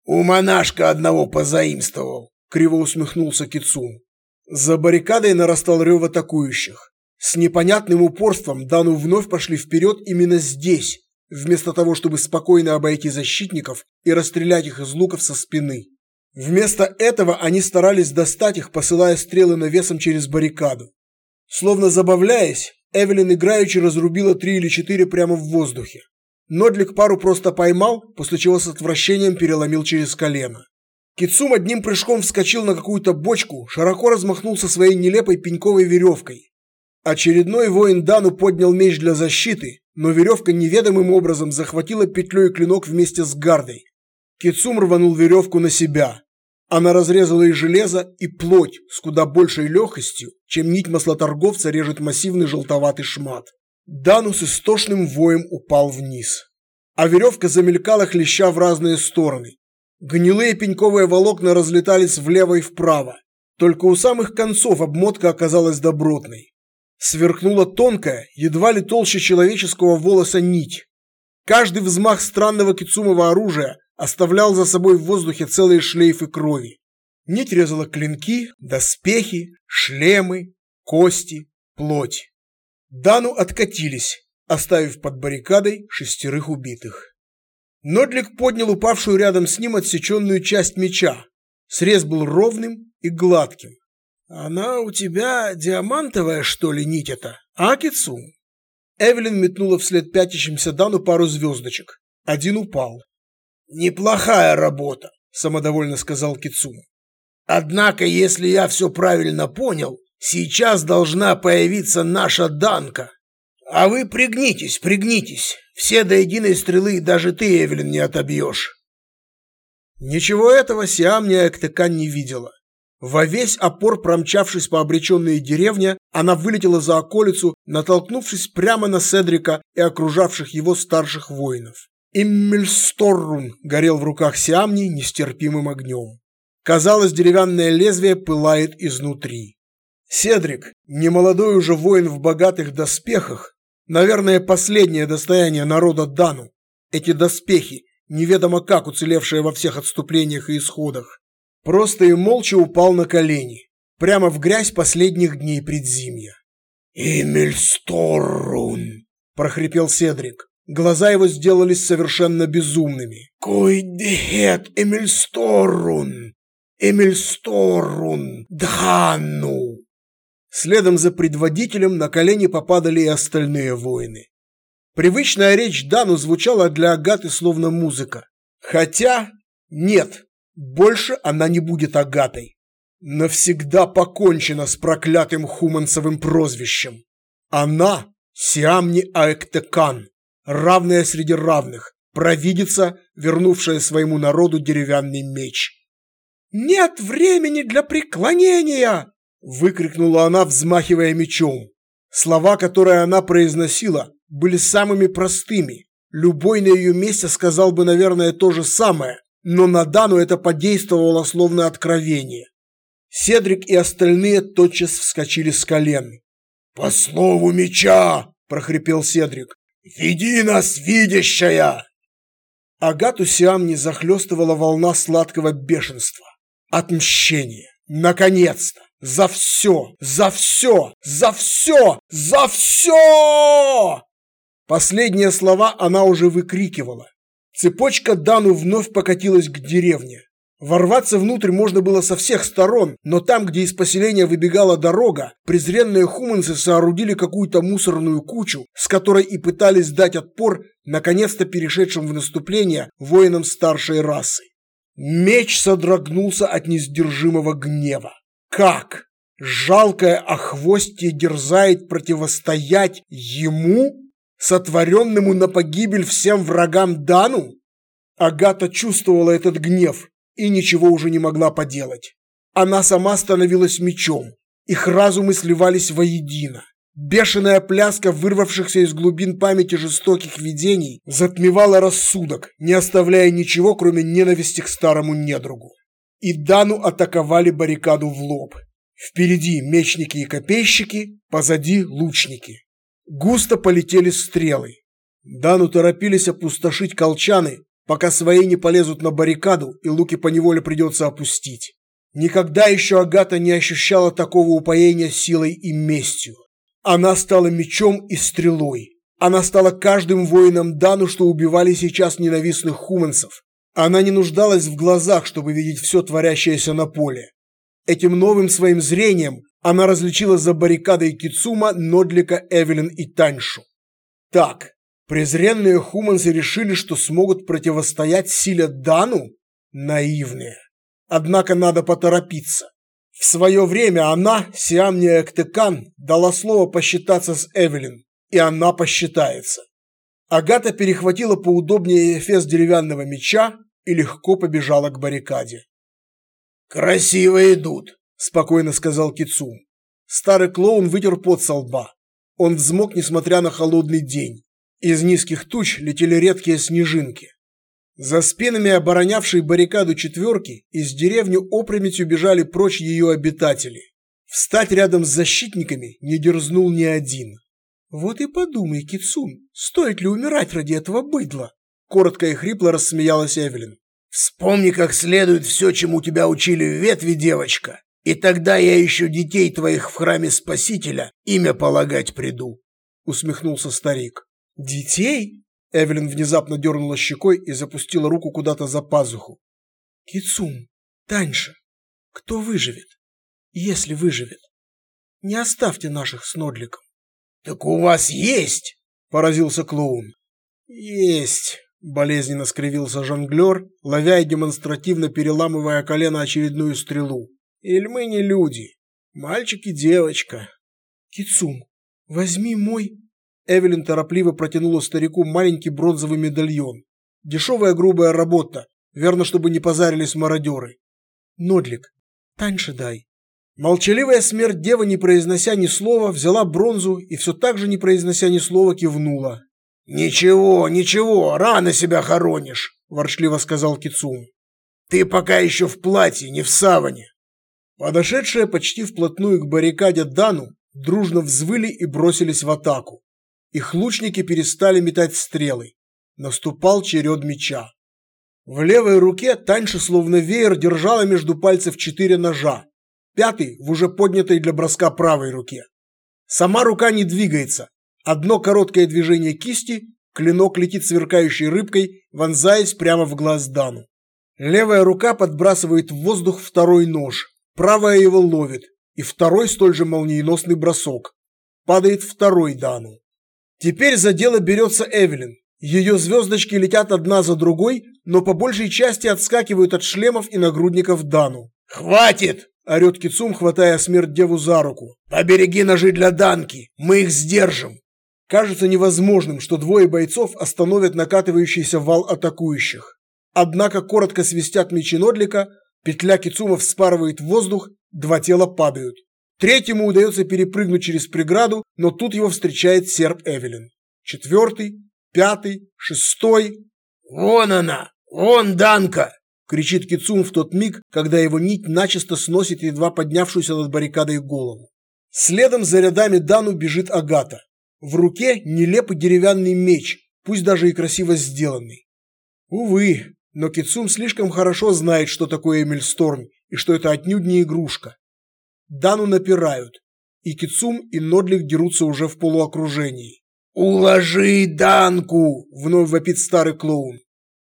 У монашка одного позаимствовал, криво усмехнулся Кицун. За баррикадой нарастал рев атакующих. С непонятным упорством Дану вновь пошли вперед именно здесь, вместо того, чтобы спокойно обойти защитников и расстрелять их из луков со спины. Вместо этого они старались достать их, посылая стрелы навесом через баррикаду. Словно забавляясь, Эвелин играючи разрубила три или четыре прямо в воздухе. Нодлик пару просто поймал, после чего с отвращением переломил через колено. Кицум одним прыжком вскочил на какую-то бочку, широко размахнулся своей нелепой пеньковой веревкой. Очередной воин Дану поднял меч для защиты, но веревка неведомым образом захватила петлей клинок вместе с гардой. Кицум рванул веревку на себя. Она разрезала и железо, и плоть с куда большей легкостью, чем нить маслоторговца режет массивный желтоватый шмат. Данус истошным воем упал вниз. А веревка замелькала, хлеща в разные стороны. Гнилые пеньковые волокна разлетались влево и вправо. Только у самых концов обмотка оказалась добротной. Сверкнула тонкая, едва ли толще человеческого волоса нить. Каждый взмах странного кицумового оружия оставлял за собой в воздухе целые шлейфы крови. Нить резала клинки, доспехи, шлемы, кости, плоть. Дану откатились, оставив под баррикадой шестерых убитых. Нодлик поднял упавшую рядом с ним отсеченную часть меча. Срез был ровным и гладким. «Она у тебя диамантовая, что ли, нить эта, а, Кицу?» Эвелин метнула вслед пятящимся Дану пару звездочек. Один упал. «Неплохая работа», – самодовольно сказал Кицум. «Однако, если я все правильно понял, сейчас должна появиться наша Данка. А вы пригнитесь, пригнитесь. Все до единой стрелы даже ты, Эвелин, не отобьешь». Ничего этого Сиамния Эктекан не видела. Во весь опор промчавшись по обреченной деревне, она вылетела за околицу, натолкнувшись прямо на Седрика и окружавших его старших воинов. Иммельсторрун горел в руках Сиамни нестерпимым огнем. Казалось, деревянное лезвие пылает изнутри. Седрик, немолодой уже воин в богатых доспехах, наверное, последнее достояние народа Дану. Эти доспехи, неведомо как уцелевшие во всех отступлениях и исходах, просто и молча упал на колени, прямо в грязь последних дней предзимья. «Эмильсторрун!» – прохрипел Седрик. Глаза его сделались совершенно безумными. «Кой дехет Эмильсторрун! Эмильсторрун! Дханну!» Следом за предводителем на колени попадали и остальные воины. Привычная речь Дану звучала для Агаты словно музыка. Хотя, нет, больше она не будет Агатой. Навсегда покончена с проклятым хуманцевым прозвищем. Она – Сиамни Аэктекан, равная среди равных, провидица, вернувшая своему народу деревянный меч. «Нет времени для преклонения!» – выкрикнула она, взмахивая мечом. Слова, которые она произносила, были самыми простыми. Любой на ее месте сказал бы, наверное, то же самое, но на Дану это подействовало словно откровение. Седрик и остальные тотчас вскочили с колен. «По слову меча!» – прохрипел Седрик. «Веди нас, видящая!» Агату Сиам не захлестывала волна сладкого бешенства. Отмщение. Наконец-то! За все! За все! За все! За все! Последние слова она уже выкрикивала. Цепочка Дану вновь покатилась к деревне. Ворваться внутрь можно было со всех сторон, но там, где из поселения выбегала дорога, презренные хуманцы соорудили какую-то мусорную кучу, с которой и пытались дать отпор наконец-то перешедшим в наступление воинам старшей расы. Меч содрогнулся от несдержимого гнева. Как? Жалкое охвостье дерзает противостоять ему, сотворенному на погибель всем врагам Дану? Агата чувствовала этот гнев и ничего уже не могла поделать. Она сама становилась мечом. Их разумы сливались воедино. Бешеная пляска вырвавшихся из глубин памяти жестоких видений затмевала рассудок, не оставляя ничего, кроме ненависти к старому недругу. И Дану атаковали баррикаду в лоб. Впереди мечники и копейщики, позади лучники. Густо полетели стрелы. Дану торопились опустошить колчаны, пока свои не полезут на баррикаду и луки поневоле придется опустить. Никогда еще Агата не ощущала такого упоения силой и местью. Она стала мечом и стрелой. Она стала каждым воином Дану, что убивали сейчас ненавистных хуманцев. Она не нуждалась в глазах, чтобы видеть все творящееся на поле. Этим новым своим зрением она различила за баррикадой Кицума, Нодлика, Эвелин и Таньшу. Так, Презренные хуманцы решили, что смогут противостоять силе Дану? Наивные. Однако надо поторопиться. В свое время она, Сиамния Эктекан, дала слово посчитаться с Эвелин, и она посчитается. Агата перехватила поудобнее эфес деревянного меча и легко побежала к баррикаде. «Красиво идут», – спокойно сказал Кицум. Старый клоун вытер пот со лба. Он взмок, несмотря на холодный день. Из низких туч летели редкие снежинки. За спинами оборонявшей баррикаду четверки из деревни опрометью бежали прочь ее обитатели. Встать рядом с защитниками не дерзнул ни один. «Вот и подумай, Кицун, стоит ли умирать ради этого быдла?» Коротко и хрипло рассмеялась Эвелин. «Вспомни как следует все, чему тебя учили в ветви, девочка, и тогда я еще детей твоих в храме Спасителя имя полагать приду», усмехнулся старик. «Детей?» Эвелин внезапно дернула щекой и запустила руку куда-то за пазуху. «Кицум, Таньша, кто выживет? Если выживет. Не оставьте наших с Нодликом». «Так у вас есть?» – поразился клоун. «Есть», – болезненно скривился жонглер, ловя и демонстративно переламывая колено очередную стрелу. «Или мы не люди? Мальчик и девочка». «Кицум, возьми мой Эвелин торопливо протянула старику маленький бронзовый медальон. Дешевая грубая работа, верно, чтобы не позарились мародеры. Нодлик, таньше дай. Молчаливая смерть дева, не произнося ни слова, взяла бронзу и все так же, не произнося ни слова, кивнула. «Ничего, ничего, рано себя хоронишь», – ворчливо сказал Кицум. Ты пока еще в платье, не в саване. Подошедшие почти вплотную к баррикаде Дану дружно взвыли и бросились в атаку. Их лучники перестали метать стрелы. Наступал черед меча. В левой руке Таньша словно веер держала между пальцев четыре ножа, пятый в уже поднятой для броска правой руке. Сама рука не двигается. Одно короткое движение кисти, клинок летит сверкающей рыбкой, вонзаясь прямо в глаз Дану. Левая рука подбрасывает в воздух второй нож, правая его ловит, и второй столь же молниеносный бросок. Падает второй Дану. Теперь за дело берется Эвелин. Ее звездочки летят одна за другой, но по большей части отскакивают от шлемов и нагрудников Дану. «Хватит!» – орет Кицум, хватая смерть деву за руку. «Побереги ножи для Данки, мы их сдержим!» Кажется невозможным, что двое бойцов остановят накатывающийся вал атакующих. Однако коротко свистят мечи Нодлика, петля Кицума вспарывает воздух, два тела падают. Третьему удается перепрыгнуть через преграду, но тут его встречает серп Эвелин. Четвертый, пятый, шестой. «Вон она! Вон Данка!» – кричит Кицум в тот миг, когда его нить начисто сносит едва поднявшуюся над баррикадой голову. Следом за рядами Дану бежит Агата. В руке нелепый деревянный меч, пусть даже и красиво сделанный. Увы, но Кицум слишком хорошо знает, что такое Эмиль Сторм и что это отнюдь не игрушка. Дану напирают, и Кицум и Нодлик дерутся уже в полуокружении. «Уложи Данку!» – вновь вопит старый клоун.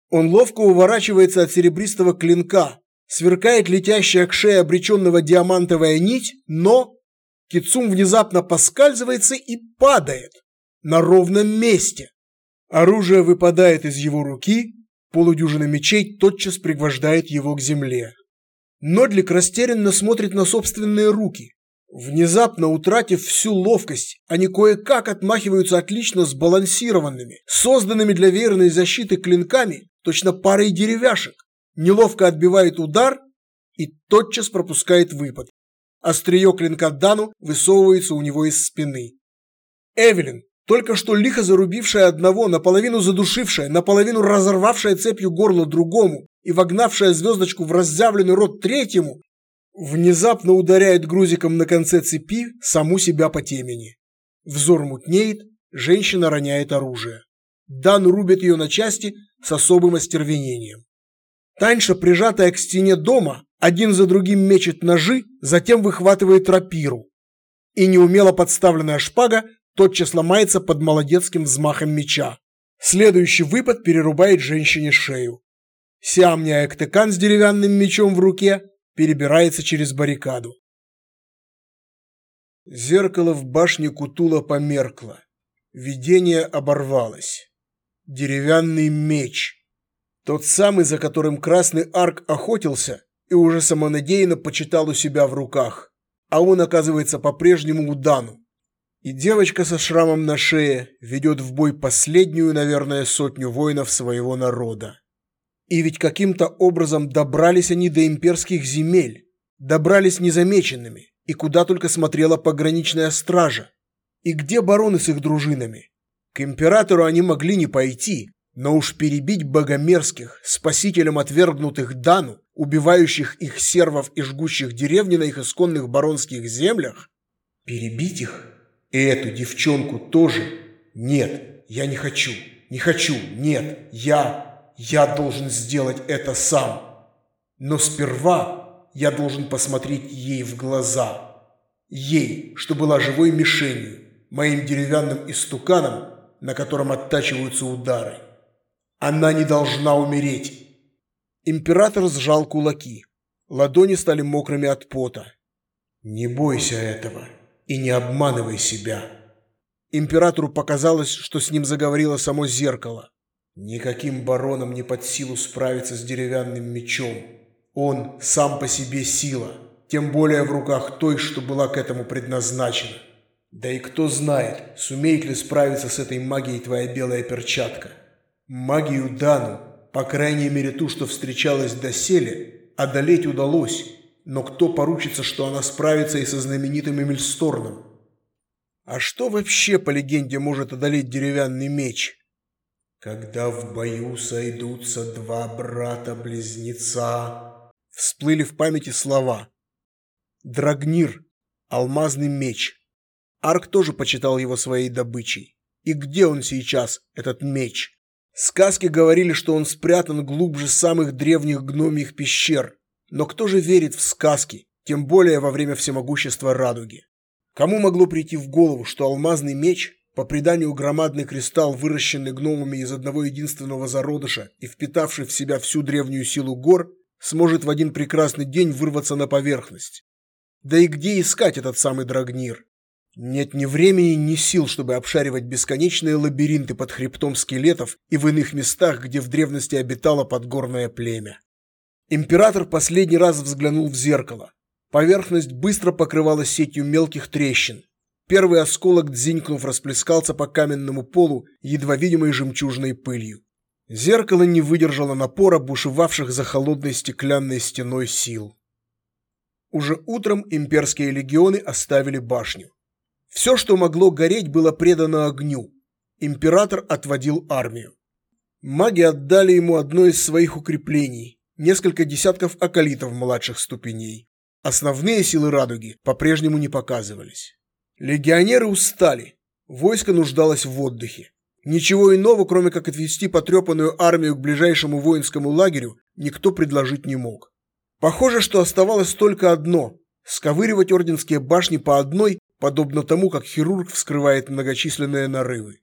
Он ловко уворачивается от серебристого клинка, сверкает летящая к шее обреченного диамантовая нить, но Кицум внезапно поскальзывается и падает на ровном месте. Оружие выпадает из его руки, полудюжина мечей тотчас пригвождает его к земле. Нодлик растерянно смотрит на собственные руки. Внезапно утратив всю ловкость, они кое-как отмахиваются отлично сбалансированными, созданными для верной защиты клинками, точно парой деревяшек. Неловко отбивает удар и тотчас пропускает выпад. Острие клинка Дану высовывается у него из спины. Эвелин, только что лихо зарубившая одного, наполовину задушившая, наполовину разорвавшая цепью горло другому и вогнавшая звездочку в разъявленный рот третьему, внезапно ударяет грузиком на конце цепи саму себя по темени. Взор мутнеет, женщина роняет оружие. Дан рубит ее на части с особым остервенением. Таньша, прижатая к стене дома, один за другим мечет ножи, затем выхватывает рапиру. И неумело подставленная шпага тотчас ломается под молодецким взмахом меча. Следующий выпад перерубает женщине шею. Сиамня Эктекан с деревянным мечом в руке перебирается через баррикаду. Зеркало в башне Кутула померкло. Видение оборвалось. Деревянный меч. Тот самый, за которым Красный Арк охотился и уже самонадеянно почитал у себя в руках. А он, оказывается, по-прежнему у Дану. И девочка со шрамом на шее ведет в бой последнюю, наверное, сотню воинов своего народа. И ведь каким-то образом добрались они до имперских земель, добрались незамеченными, и куда только смотрела пограничная стража. И где бароны с их дружинами? К императору они могли не пойти, но уж перебить богомерзких, спасителям отвергнутых Дану, убивающих их сервов и жгущих деревни на их исконных баронских землях, перебить их и эту девчонку тоже? Нет, я не хочу. Не хочу. Нет, я... Я должен сделать это сам. Но сперва я должен посмотреть ей в глаза. Ей, что была живой мишенью, моим деревянным истуканом, на котором оттачиваются удары. Она не должна умереть. Император сжал кулаки. Ладони стали мокрыми от пота. Не бойся этого и не обманывай себя. Императору показалось, что с ним заговорило само зеркало. Никаким баронам не под силу справиться с деревянным мечом. Он сам по себе сила, тем более в руках той, что была к этому предназначена. Да и кто знает, сумеет ли справиться с этой магией твоя белая перчатка. Магию Дану, по крайней мере ту, что встречалась доселе, одолеть удалось, но кто поручится, что она справится и со знаменитым Эмильсторном? А что вообще, по легенде, может одолеть деревянный меч? Когда в бою сойдутся два брата-близнеца, всплыли в памяти слова. Драгнир, алмазный меч. Арк тоже почитал его своей добычей. И где он сейчас, этот меч? Сказки говорили, что он спрятан глубже самых древних гномьих пещер. Но кто же верит в сказки, тем более во время всемогущества радуги? Кому могло прийти в голову, что алмазный меч по преданию, громадный кристалл, выращенный гномами из одного единственного зародыша и впитавший в себя всю древнюю силу гор, сможет в один прекрасный день вырваться на поверхность. Да и где искать этот самый Драгнир? Нет ни времени, ни сил, чтобы обшаривать бесконечные лабиринты под хребтом скелетов и в иных местах, где в древности обитало подгорное племя. Император последний раз взглянул в зеркало. Поверхность быстро покрывалась сетью мелких трещин. Первый осколок, дзинькнув, расплескался по каменному полу едва видимой жемчужной пылью. Зеркало не выдержало напора бушевавших за холодной стеклянной стеной сил. Уже утром имперские легионы оставили башню. Все, что могло гореть, было предано огню. Император отводил армию. Маги отдали ему одно из своих укреплений, несколько десятков акалитов младших ступеней. Основные силы радуги по-прежнему не показывались. Легионеры устали. Войско нуждалось в отдыхе. Ничего иного, кроме как отвести потрепанную армию к ближайшему воинскому лагерю, никто предложить не мог. Похоже, что оставалось только одно – сковыривать орденские башни по одной, подобно тому, как хирург вскрывает многочисленные нарывы.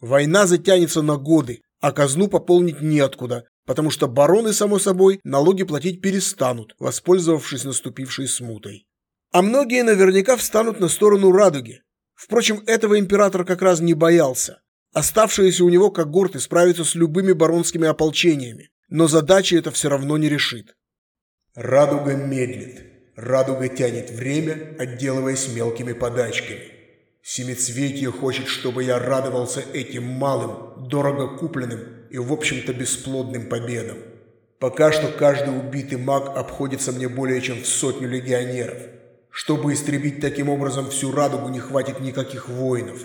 Война затянется на годы, а казну пополнить неоткуда, потому что бароны, само собой, налоги платить перестанут, воспользовавшись наступившей смутой. А многие наверняка встанут на сторону радуги. Впрочем, этого император как раз не боялся. Оставшиеся у него когорты справятся с любыми баронскими ополчениями, но задачи это все равно не решит. Радуга медлит. Радуга тянет время, отделываясь мелкими подачками. Семицветие хочет, чтобы я радовался этим малым, дорого купленным и, в общем-то, бесплодным победам. Пока что каждый убитый маг обходится мне более чем в сотню легионеров – чтобы истребить таким образом всю радугу, не хватит никаких воинов.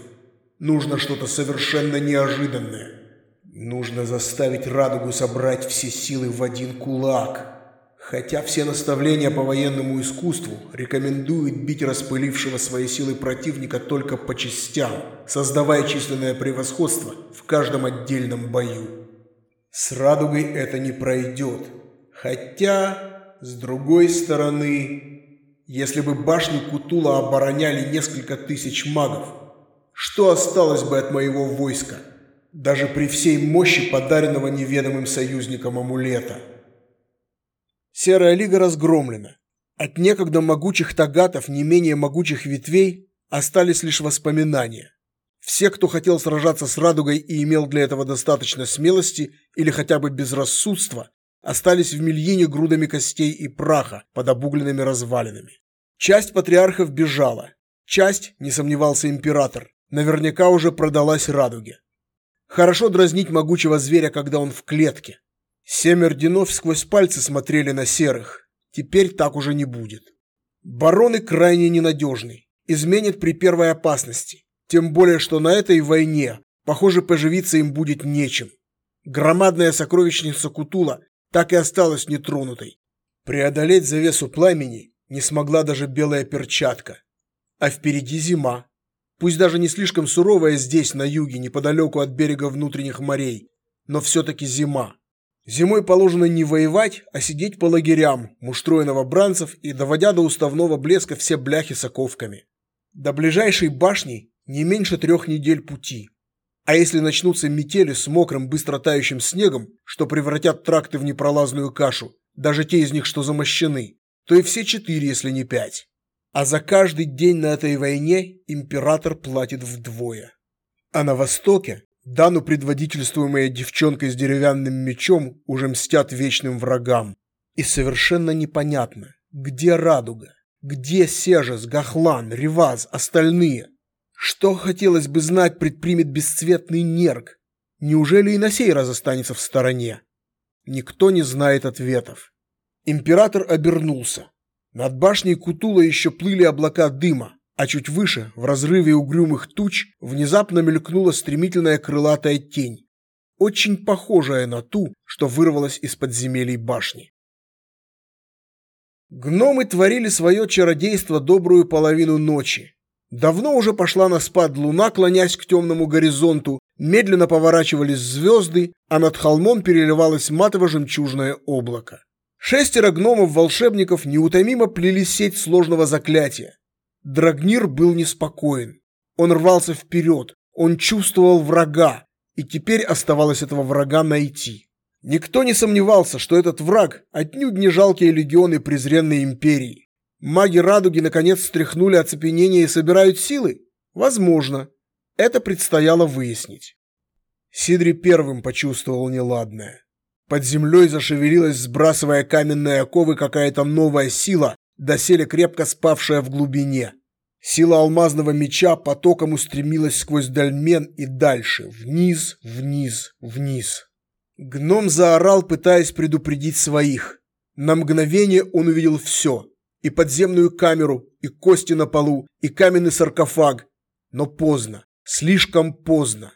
Нужно что-то совершенно неожиданное. Нужно заставить радугу собрать все силы в один кулак. Хотя все наставления по военному искусству рекомендуют бить распылившего свои силы противника только по частям, создавая численное превосходство в каждом отдельном бою. С радугой это не пройдет. Хотя, с другой стороны, если бы башню Кутула обороняли несколько тысяч магов, что осталось бы от моего войска, даже при всей мощи подаренного неведомым союзникам амулета? Серая лига разгромлена. От некогда могучих тагатов, не менее могучих ветвей, остались лишь воспоминания. Все, кто хотел сражаться с радугой и имел для этого достаточно смелости или хотя бы безрассудства, остались в Мельине грудами костей и праха под обугленными развалинами. Часть патриархов бежала, часть, не сомневался император, наверняка уже продалась радуге. Хорошо дразнить могучего зверя, когда он в клетке. Семь орденов сквозь пальцы смотрели на серых. Теперь так уже не будет. Бароны крайне ненадежны, изменят при первой опасности. Тем более, что на этой войне, похоже, поживиться им будет нечем. Громадная сокровищница Кутула так и осталась нетронутой. Преодолеть завесу пламени не смогла даже белая перчатка. А впереди зима. Пусть даже не слишком суровая здесь, на юге, неподалеку от берега внутренних морей, но все-таки зима. Зимой положено не воевать, а сидеть по лагерям, муштруя новобранцев и доводя до уставного блеска все бляхи с оковками. До ближайшей башни не меньше трех недель пути. А если начнутся метели с мокрым, быстро тающим снегом, что превратят тракты в непролазную кашу, даже те из них, что замощены, то и все четыре, если не пять. А за каждый день на этой войне император платит вдвое. А на востоке Дану, предводительствуемая девчонкой с деревянным мечом, уже мстят вечным врагам. И совершенно непонятно, где Радуга, где Сежес, Гахлан, Риваз, остальные. Что, хотелось бы знать, предпримет бесцветный нерк? Неужели и на сей раз останется в стороне? Никто не знает ответов. Император обернулся. Над башней Кутула еще плыли облака дыма, а чуть выше, в разрыве угрюмых туч, внезапно мелькнула стремительная крылатая тень. очень похожая на ту, что вырвалась из подземелий башни. Гномы творили свое чародейство добрую половину ночи. Давно уже пошла на спад луна, клонясь к темному горизонту, медленно поворачивались звезды, а над холмом переливалось матово-жемчужное облако. Шестеро гномов-волшебников неутомимо плели сеть сложного заклятия. Драгнир был неспокоен. Он рвался вперед, он чувствовал врага, и теперь оставалось этого врага найти. Никто не сомневался, что этот враг отнюдь не жалкие легионы презренной империи. Маги Радуги наконец стряхнули оцепенение и собирают силы? Возможно. Это предстояло выяснить. Сидри первым почувствовал неладное. Под землей зашевелилась, сбрасывая каменные оковы, какая-то новая сила, доселе крепко спавшая в глубине. Сила алмазного меча потоком устремилась сквозь дольмен и дальше, вниз, вниз, вниз. Гном заорал, пытаясь предупредить своих. На мгновение он увидел все. И подземную камеру, и кости на полу, и каменный саркофаг. Но поздно, слишком поздно.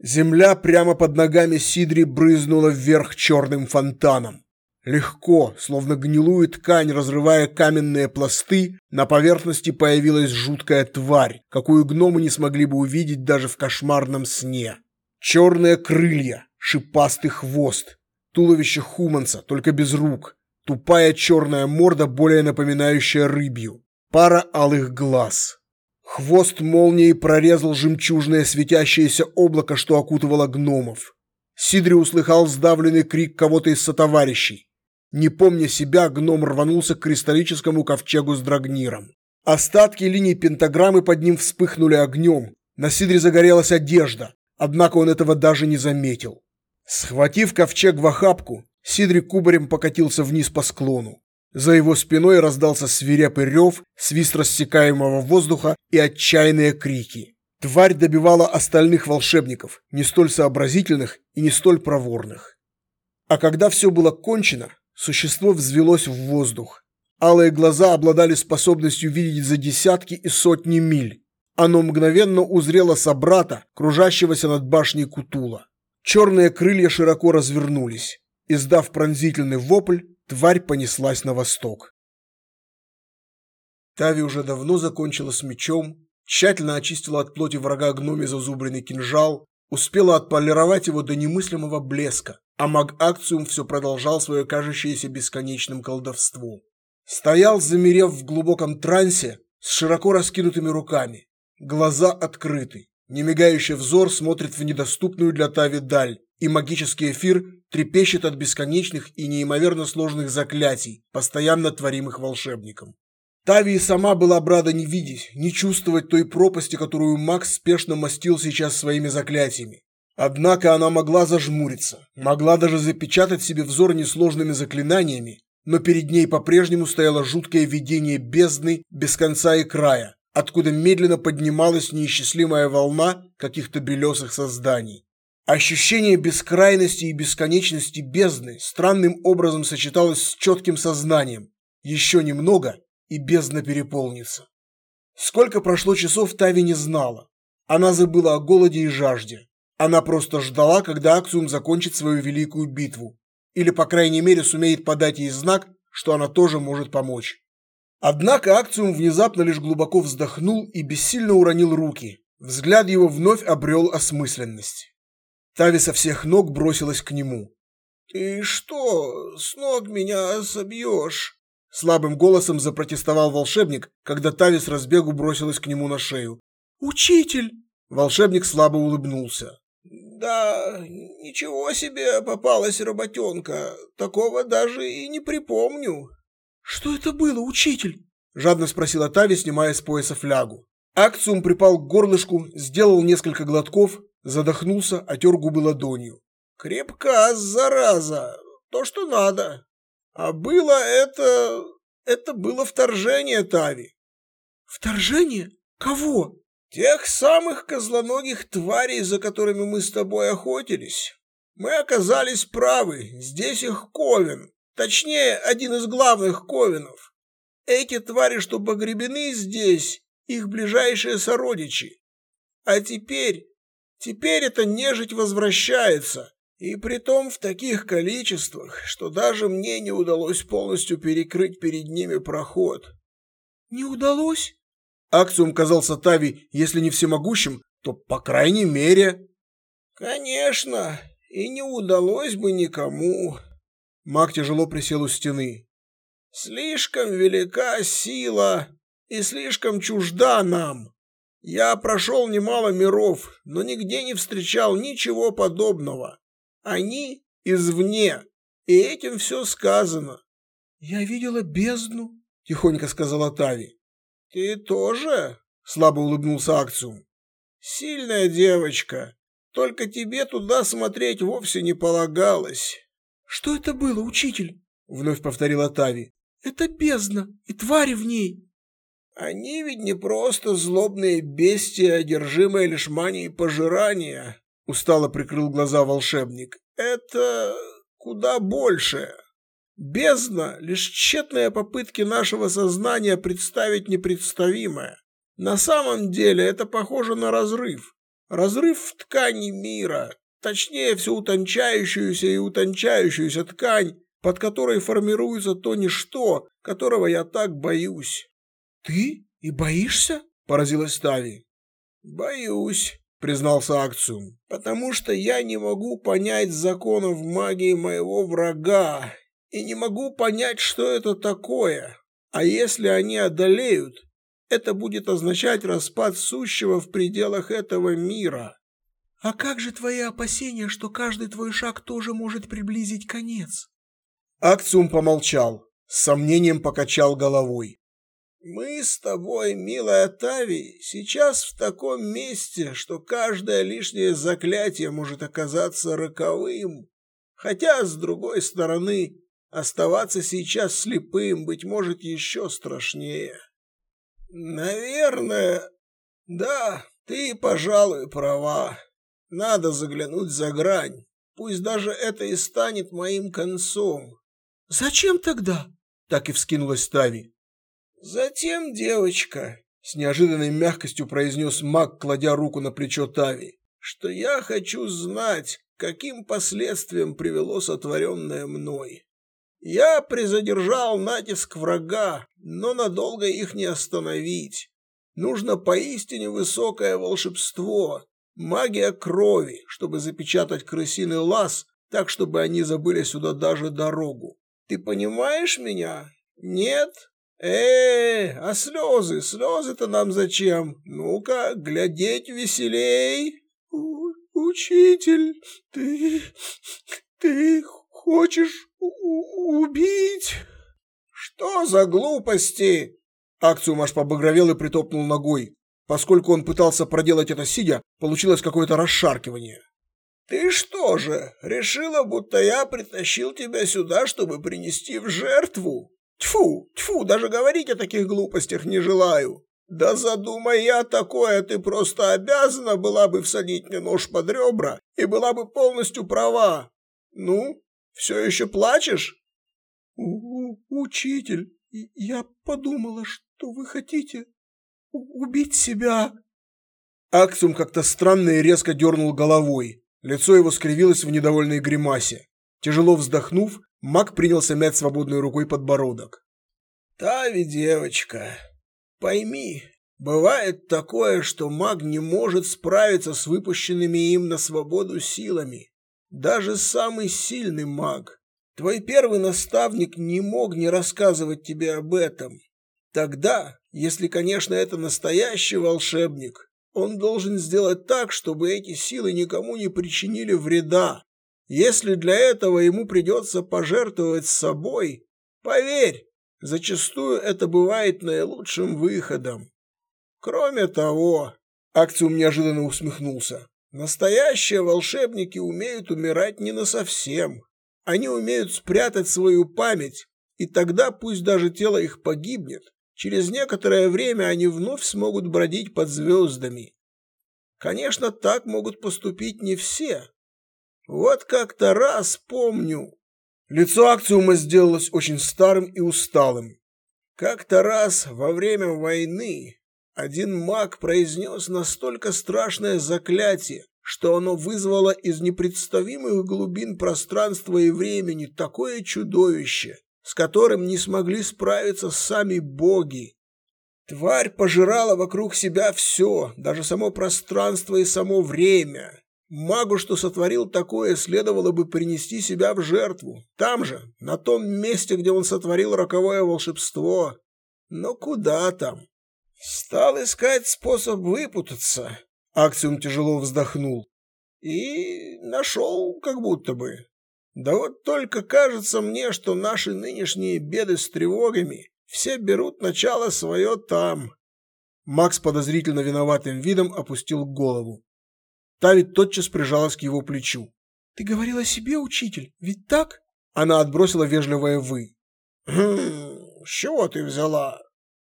Земля прямо под ногами Сидри брызнула вверх черным фонтаном. Легко, словно гнилую ткань, разрывая каменные пласты, на поверхности появилась жуткая тварь, какую гномы не смогли бы увидеть даже в кошмарном сне. Черные крылья, шипастый хвост, туловище хуманца, только без рук, тупая черная морда, более напоминающая рыбью, пара алых глаз. Хвост молнией прорезал жемчужное светящееся облако, что окутывало гномов. Сидри услыхал сдавленный крик кого-то из сотоварищей. Не помня себя, гном рванулся к кристаллическому ковчегу с драгниром. Остатки линий пентаграммы под ним вспыхнули огнем. На Сидре загорелась одежда, однако он этого даже не заметил. Схватив ковчег в охапку, Сидри кубарем покатился вниз по склону. За его спиной раздался свирепый рев, свист рассекаемого воздуха и отчаянные крики. Тварь добивала остальных волшебников, не столь сообразительных и не столь проворных. А когда все было кончено, Существо взвелось в воздух. Алые глаза обладали способностью видеть за десятки и сотни миль. Оно мгновенно узрело собрата, кружащегося над башней Кутула. Черные крылья широко развернулись. Издав пронзительный вопль, тварь понеслась на восток. Тави уже давно закончила с мечом, тщательно очистила от плоти врага гноми зазубренный кинжал, успела отполировать его до немыслимого блеска, а маг Акциум все продолжал свое кажущееся бесконечным колдовство. Стоял, замерев в глубоком трансе, с широко раскинутыми руками. Глаза открыты. Немигающий взор смотрит в недоступную для Тави даль, и магический эфир трепещет от бесконечных и неимоверно сложных заклятий, постоянно творимых волшебником. Тави и сама была брада не видеть, не чувствовать той пропасти, которую Макс спешно мастил сейчас своими заклятиями. Однако она могла зажмуриться, могла даже запечатать себе взор несложными заклинаниями, но перед ней по-прежнему стояло жуткое видение бездны без конца и края, откуда медленно поднималась неисчислимая волна каких-то белесых созданий. Ощущение бескрайности и бесконечности бездны странным образом сочеталось с четким сознанием. Еще немного, и бездна переполнится. Сколько прошло часов, Тави не знала. Она забыла о голоде и жажде. Она просто ждала, когда Аксиум закончит свою великую битву. Или, по крайней мере, сумеет подать ей знак, что она тоже может помочь. Однако Акциум внезапно лишь глубоко вздохнул и бессильно уронил руки. Взгляд его вновь обрел осмысленность. Тави со всех ног бросилась к нему. «Ты что, с ног меня собьешь?» Слабым голосом запротестовал волшебник, когда Тави с разбегу бросилась к нему на шею. «Учитель!» Волшебник слабо улыбнулся. Да, ничего себе попалась работенка. Такого даже и не припомню. Что это было, учитель? Жадно спросила Тави, снимая с пояса флягу. Акциум припал к горлышку, сделал несколько глотков, задохнулся, отер губы ладонью. Крепка, зараза, то, что надо. А было это... это было вторжение Тави. Вторжение? Кого? Тех самых козлоногих тварей, за которыми мы с тобой охотились. Мы оказались правы, здесь их ковен, точнее, один из главных ковенов. Эти твари, что погребены здесь, их ближайшие сородичи. А теперь, Теперь эта нежить возвращается, и притом в таких количествах, что даже мне не удалось полностью перекрыть перед ними проход. Не удалось? Акциум казался Тави, если не всемогущим, то по крайней мере... Конечно, и не удалось бы никому. Маг тяжело присел у стены. Слишком велика сила и слишком чужда нам. Я прошел немало миров, но нигде не встречал ничего подобного. Они извне, и этим все сказано. Я видела бездну, тихонько сказала Тави. Ты тоже? Слабо улыбнулся Акциум. Сильная девочка, только тебе туда смотреть вовсе не полагалось. Что это было, учитель? Вновь повторила Тави. Это бездна и твари в ней. Они ведь не просто злобные бестии, одержимые лишь манией пожирания, устало прикрыл глаза волшебник. Это куда больше. Бездна — лишь тщетные попытки нашего сознания представить непредставимое. На самом деле это похоже на разрыв. Разрыв в ткани мира, точнее, всю утончающуюся и утончающуюся ткань, под которой формируется то ничто, которого я так боюсь. «Ты и боишься?» – поразилась Тави. «Боюсь», – признался Акциум, – «потому что я не могу понять законов магии моего врага и не могу понять, что это такое. А если они одолеют, это будет означать распад сущего в пределах этого мира. А как же твои опасения, что каждый твой шаг тоже может приблизить конец? Акциум помолчал, с сомнением покачал головой. Мы с тобой, милая Тави, сейчас в таком месте, что каждое лишнее заклятие может оказаться роковым. Хотя, с другой стороны, оставаться сейчас слепым, быть может, еще страшнее. Наверное, да, ты, пожалуй, права. Надо заглянуть за грань. Пусть даже это и станет моим концом. Зачем тогда? Так и вскинулась Тави. Затем, девочка, с неожиданной мягкостью произнес маг, кладя руку на плечо Тави, что я хочу знать, каким последствиям привело сотворенное мной. Я призадержал натиск врага, но надолго их не остановить. Нужно поистине высокое волшебство, магия крови, чтобы запечатать крысиный лаз, так, чтобы они забыли сюда даже дорогу. Ты понимаешь меня? Нет? Э, а слезы, слезы-то нам зачем? Ну-ка, глядеть веселей. У учитель, ты... ты хочешь убить? Что за глупости? Акциум аж побагровел и притопнул ногой. Поскольку он пытался проделать это сидя, получилось какое-то расшаркивание. Ты что же, решила, будто я притащил тебя сюда, чтобы принести в жертву? Тьфу, тьфу, даже говорить о таких глупостях не желаю. Да задумай я такое, ты просто обязана была бы всадить мне нож под ребра и была бы полностью права. Ну, все еще плачешь? У Учитель, я подумала, что вы хотите убить себя. Аксум как-то странно и резко дернул головой. Лицо его скривилось в недовольной гримасе. Тяжело вздохнув, маг принялся мять свободной рукой подбородок. «Тави, девочка, пойми, бывает такое, что маг не может справиться с выпущенными им на свободу силами. Даже самый сильный маг. Твой первый наставник не мог не рассказывать тебе об этом. Тогда, если, конечно, это настоящий волшебник, он должен сделать так, чтобы эти силы никому не причинили вреда. Если для этого ему придется пожертвовать собой, поверь, зачастую это бывает наилучшим выходом. Кроме того, Акциум неожиданно усмехнулся. Настоящие волшебники умеют умирать не насовсем. Они умеют спрятать свою память, и тогда пусть даже тело их погибнет, через некоторое время они вновь смогут бродить под звездами. Конечно, так могут поступить не все. Вот как-то раз помню. Лицо Акциума сделалось очень старым и усталым. Как-то раз во время войны один маг произнес настолько страшное заклятие, что оно вызвало из непредставимых глубин пространства и времени такое чудовище, с которым не смогли справиться сами боги. Тварь пожирала вокруг себя все, даже само пространство и само время. Магу, что сотворил такое, следовало бы принести себя в жертву. Там же, на том месте, где он сотворил роковое волшебство. Но куда там? Стал искать способ выпутаться. Аксиум тяжело вздохнул. И нашел как будто бы. Да вот только кажется мне, что наши нынешние беды с тревогами все берут начало свое там. Макс подозрительно виноватым видом опустил голову. Тави тотчас прижалась к его плечу. «Ты говорил о себе, учитель, ведь так?» Она отбросила вежливое «вы». «Хм, с чего ты взяла?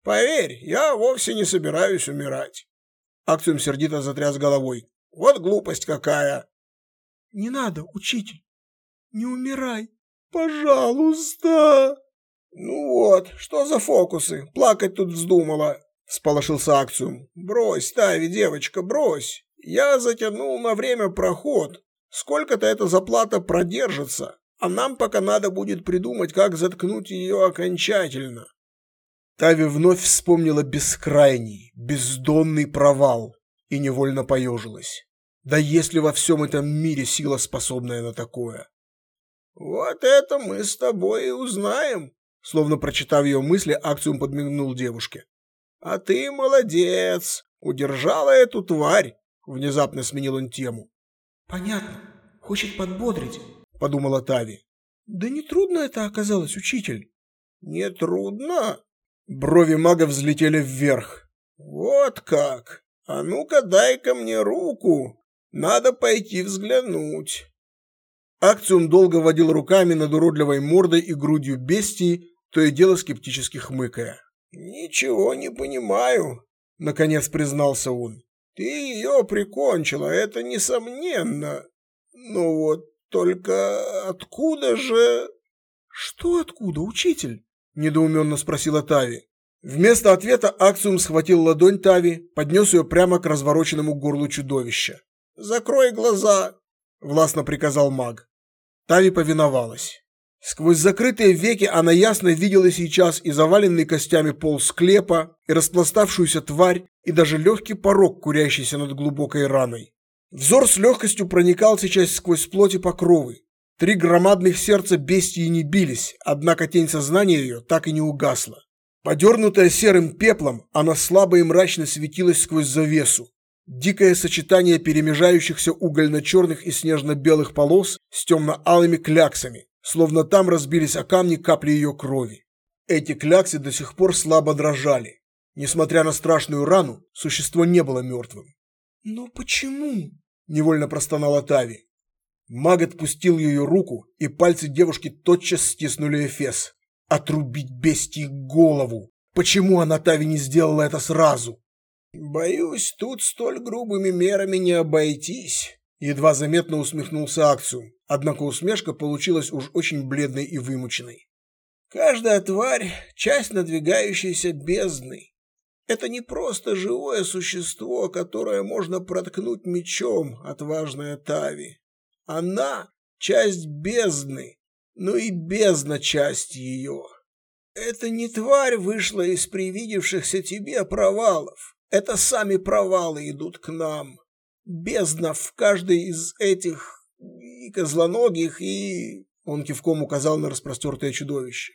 Поверь, я вовсе не собираюсь умирать». Акциум сердито затряс головой. «Вот глупость какая!» «Не надо, учитель, не умирай, пожалуйста!» «Ну вот, что за фокусы? Плакать тут вздумала!» — сполошился Акциум. «Брось, Тави, девочка, брось!» Я затянул на время проход. Сколько-то эта заплата продержится, а нам пока надо будет придумать, как заткнуть ее окончательно. Тави вновь вспомнила бескрайний, бездонный провал и невольно поежилась. Да если во всем этом мире сила, способная на такое? Вот это мы с тобой и узнаем, словно прочитав ее мысли, Акциум подмигнул девушке. А ты молодец, удержала эту тварь. Внезапно сменил он тему. «Понятно. Хочет подбодрить», — подумала Тави. «Да не трудно это оказалось, учитель». «Не трудно?» Брови мага взлетели вверх. «Вот как! А ну-ка дай-ка мне руку. Надо пойти взглянуть». Акциум долго водил руками над уродливой мордой и грудью бестии, то и дело скептически хмыкая. «Ничего не понимаю», — наконец признался он. Ты ее прикончила, это несомненно. Ну вот только откуда же... Что откуда, учитель? Недоуменно спросила Тави. Вместо ответа Аксиум схватил ладонь Тави, поднес ее прямо к развороченному горлу чудовища. «Закрой глаза!» – властно приказал маг. Тави повиновалась. Сквозь закрытые веки она ясно видела сейчас и заваленный костями пол склепа, и распластавшуюся тварь, и даже легкий порог, курящийся над глубокой раной. Взор с легкостью проникал сейчас сквозь плоть и покровы. Три громадных сердца бестии не бились, однако тень сознания ее так и не угасла. Подернутая серым пеплом, она слабо и мрачно светилась сквозь завесу. Дикое сочетание перемежающихся угольно-черных и снежно-белых полос с темно-алыми кляксами, словно там разбились о камни капли ее крови. Эти кляксы до сих пор слабо дрожали. Несмотря на страшную рану, существо не было мертвым. «Но почему?» – невольно простонала Тави. Маг отпустил ее руку, и пальцы девушки тотчас стиснули Эфес. Отрубить бестии голову! Почему она Тави не сделала это сразу? «Боюсь, тут столь грубыми мерами не обойтись», – едва заметно усмехнулся Акцию. Однако усмешка получилась уж очень бледной и вымученной. Каждая тварь – часть надвигающейся бездны. Это не просто живое существо, которое можно проткнуть мечом, отважная Тави. Она – часть бездны, но и бездна – часть ее. Это не тварь вышла из привидевшихся тебе провалов. Это сами провалы идут к нам. Бездна в каждой из этих и козлоногих, и...» Он кивком указал на распростертое чудовище.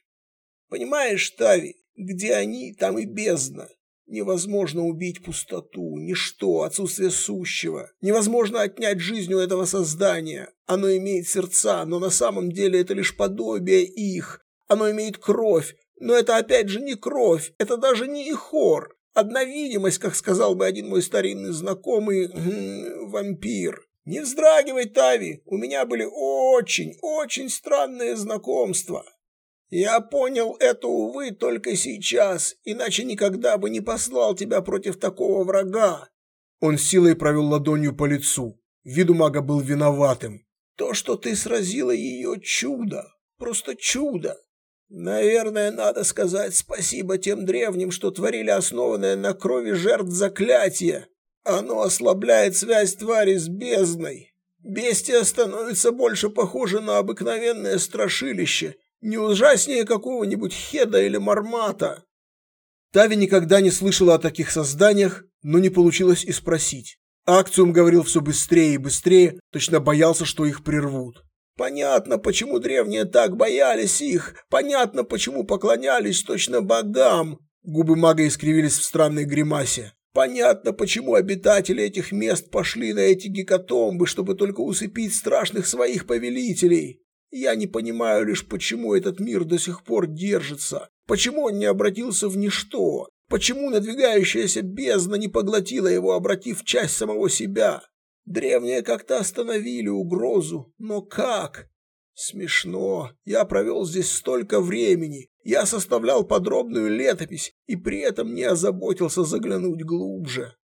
«Понимаешь, Тави, где они, там и бездна. Невозможно убить пустоту, ничто, отсутствие сущего. Невозможно отнять жизнь у этого создания. Оно имеет сердца, но на самом деле это лишь подобие их. Оно имеет кровь, но это опять же не кровь, это даже не ихор. Одна видимость, как сказал бы один мой старинный знакомый, вампир. Не вздрагивай, Тави, у меня были очень, очень странные знакомства. Я понял это, увы, только сейчас, иначе никогда бы не послал тебя против такого врага. Он силой провел ладонью по лицу. Виду мага был виноватым. То, что ты сразила ее, чудо. Просто чудо. Наверное, надо сказать спасибо тем древним, что творили основанное на крови жертв заклятие. Оно ослабляет связь твари с бездной. Бестия становится больше похожа на обыкновенное страшилище, не ужаснее какого-нибудь хеда или мармата. Тави никогда не слышала о таких созданиях, но не получилось и спросить. Акциум говорил все быстрее и быстрее, точно боялся, что их прервут. Понятно, почему древние так боялись их. Понятно, почему поклонялись точно богам. Губы мага искривились в странной гримасе. Понятно, почему обитатели этих мест пошли на эти гекатомбы, чтобы только усыпить страшных своих повелителей. Я не понимаю лишь, почему этот мир до сих пор держится, почему он не обратился в ничто, почему надвигающаяся бездна не поглотила его, обратив часть самого себя. Древние как-то остановили угрозу, но как? Смешно. Я провел здесь столько времени. Я составлял подробную летопись и при этом не озаботился заглянуть глубже.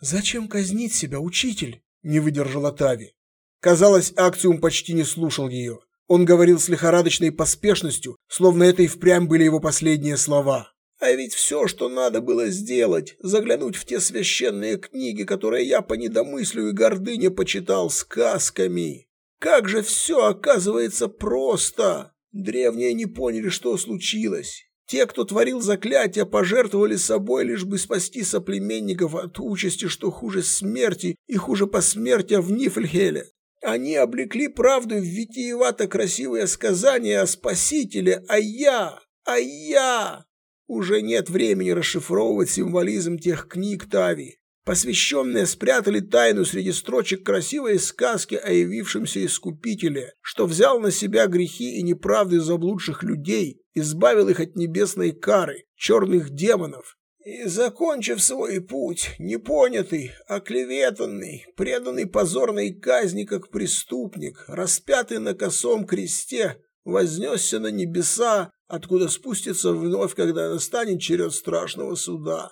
Зачем казнить себя, учитель? Не выдержала Тави. Казалось, Акциум почти не слушал ее. Он говорил с лихорадочной поспешностью, словно это и впрямь были его последние слова. А ведь все, что надо было сделать, заглянуть в те священные книги, которые я по недомыслию и гордыне почитал сказками. Как же все оказывается просто! Древние не поняли, что случилось. Те, кто творил заклятия, пожертвовали собой, лишь бы спасти соплеменников от участи, что хуже смерти и хуже посмертия в Нифльхеле. Они облекли правду в витиевато красивое сказание о Спасителе, а я, а я... Уже нет времени расшифровывать символизм тех книг Тави. Посвященные спрятали тайну среди строчек красивой сказки о явившемся Искупителе, что взял на себя грехи и неправды заблудших людей, избавил их от небесной кары, черных демонов. И, закончив свой путь, непонятый, оклеветанный, преданный позорной казни как преступник, распятый на косом кресте, вознесся на небеса, откуда спустится вновь, когда настанет черед страшного суда.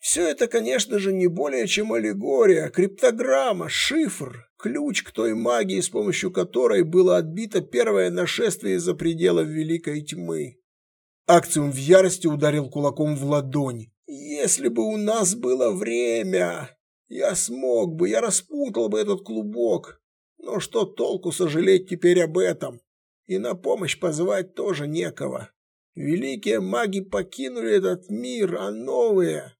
Все это, конечно же, не более чем аллегория, криптограмма, шифр, ключ к той магии, с помощью которой было отбито первое нашествие из-за пределов Великой Тьмы. Акциум в ярости ударил кулаком в ладонь. «Если бы у нас было время, я смог бы, я распутал бы этот клубок. Но что толку сожалеть теперь об этом? И на помощь позвать тоже некого. Великие маги покинули этот мир, а новые...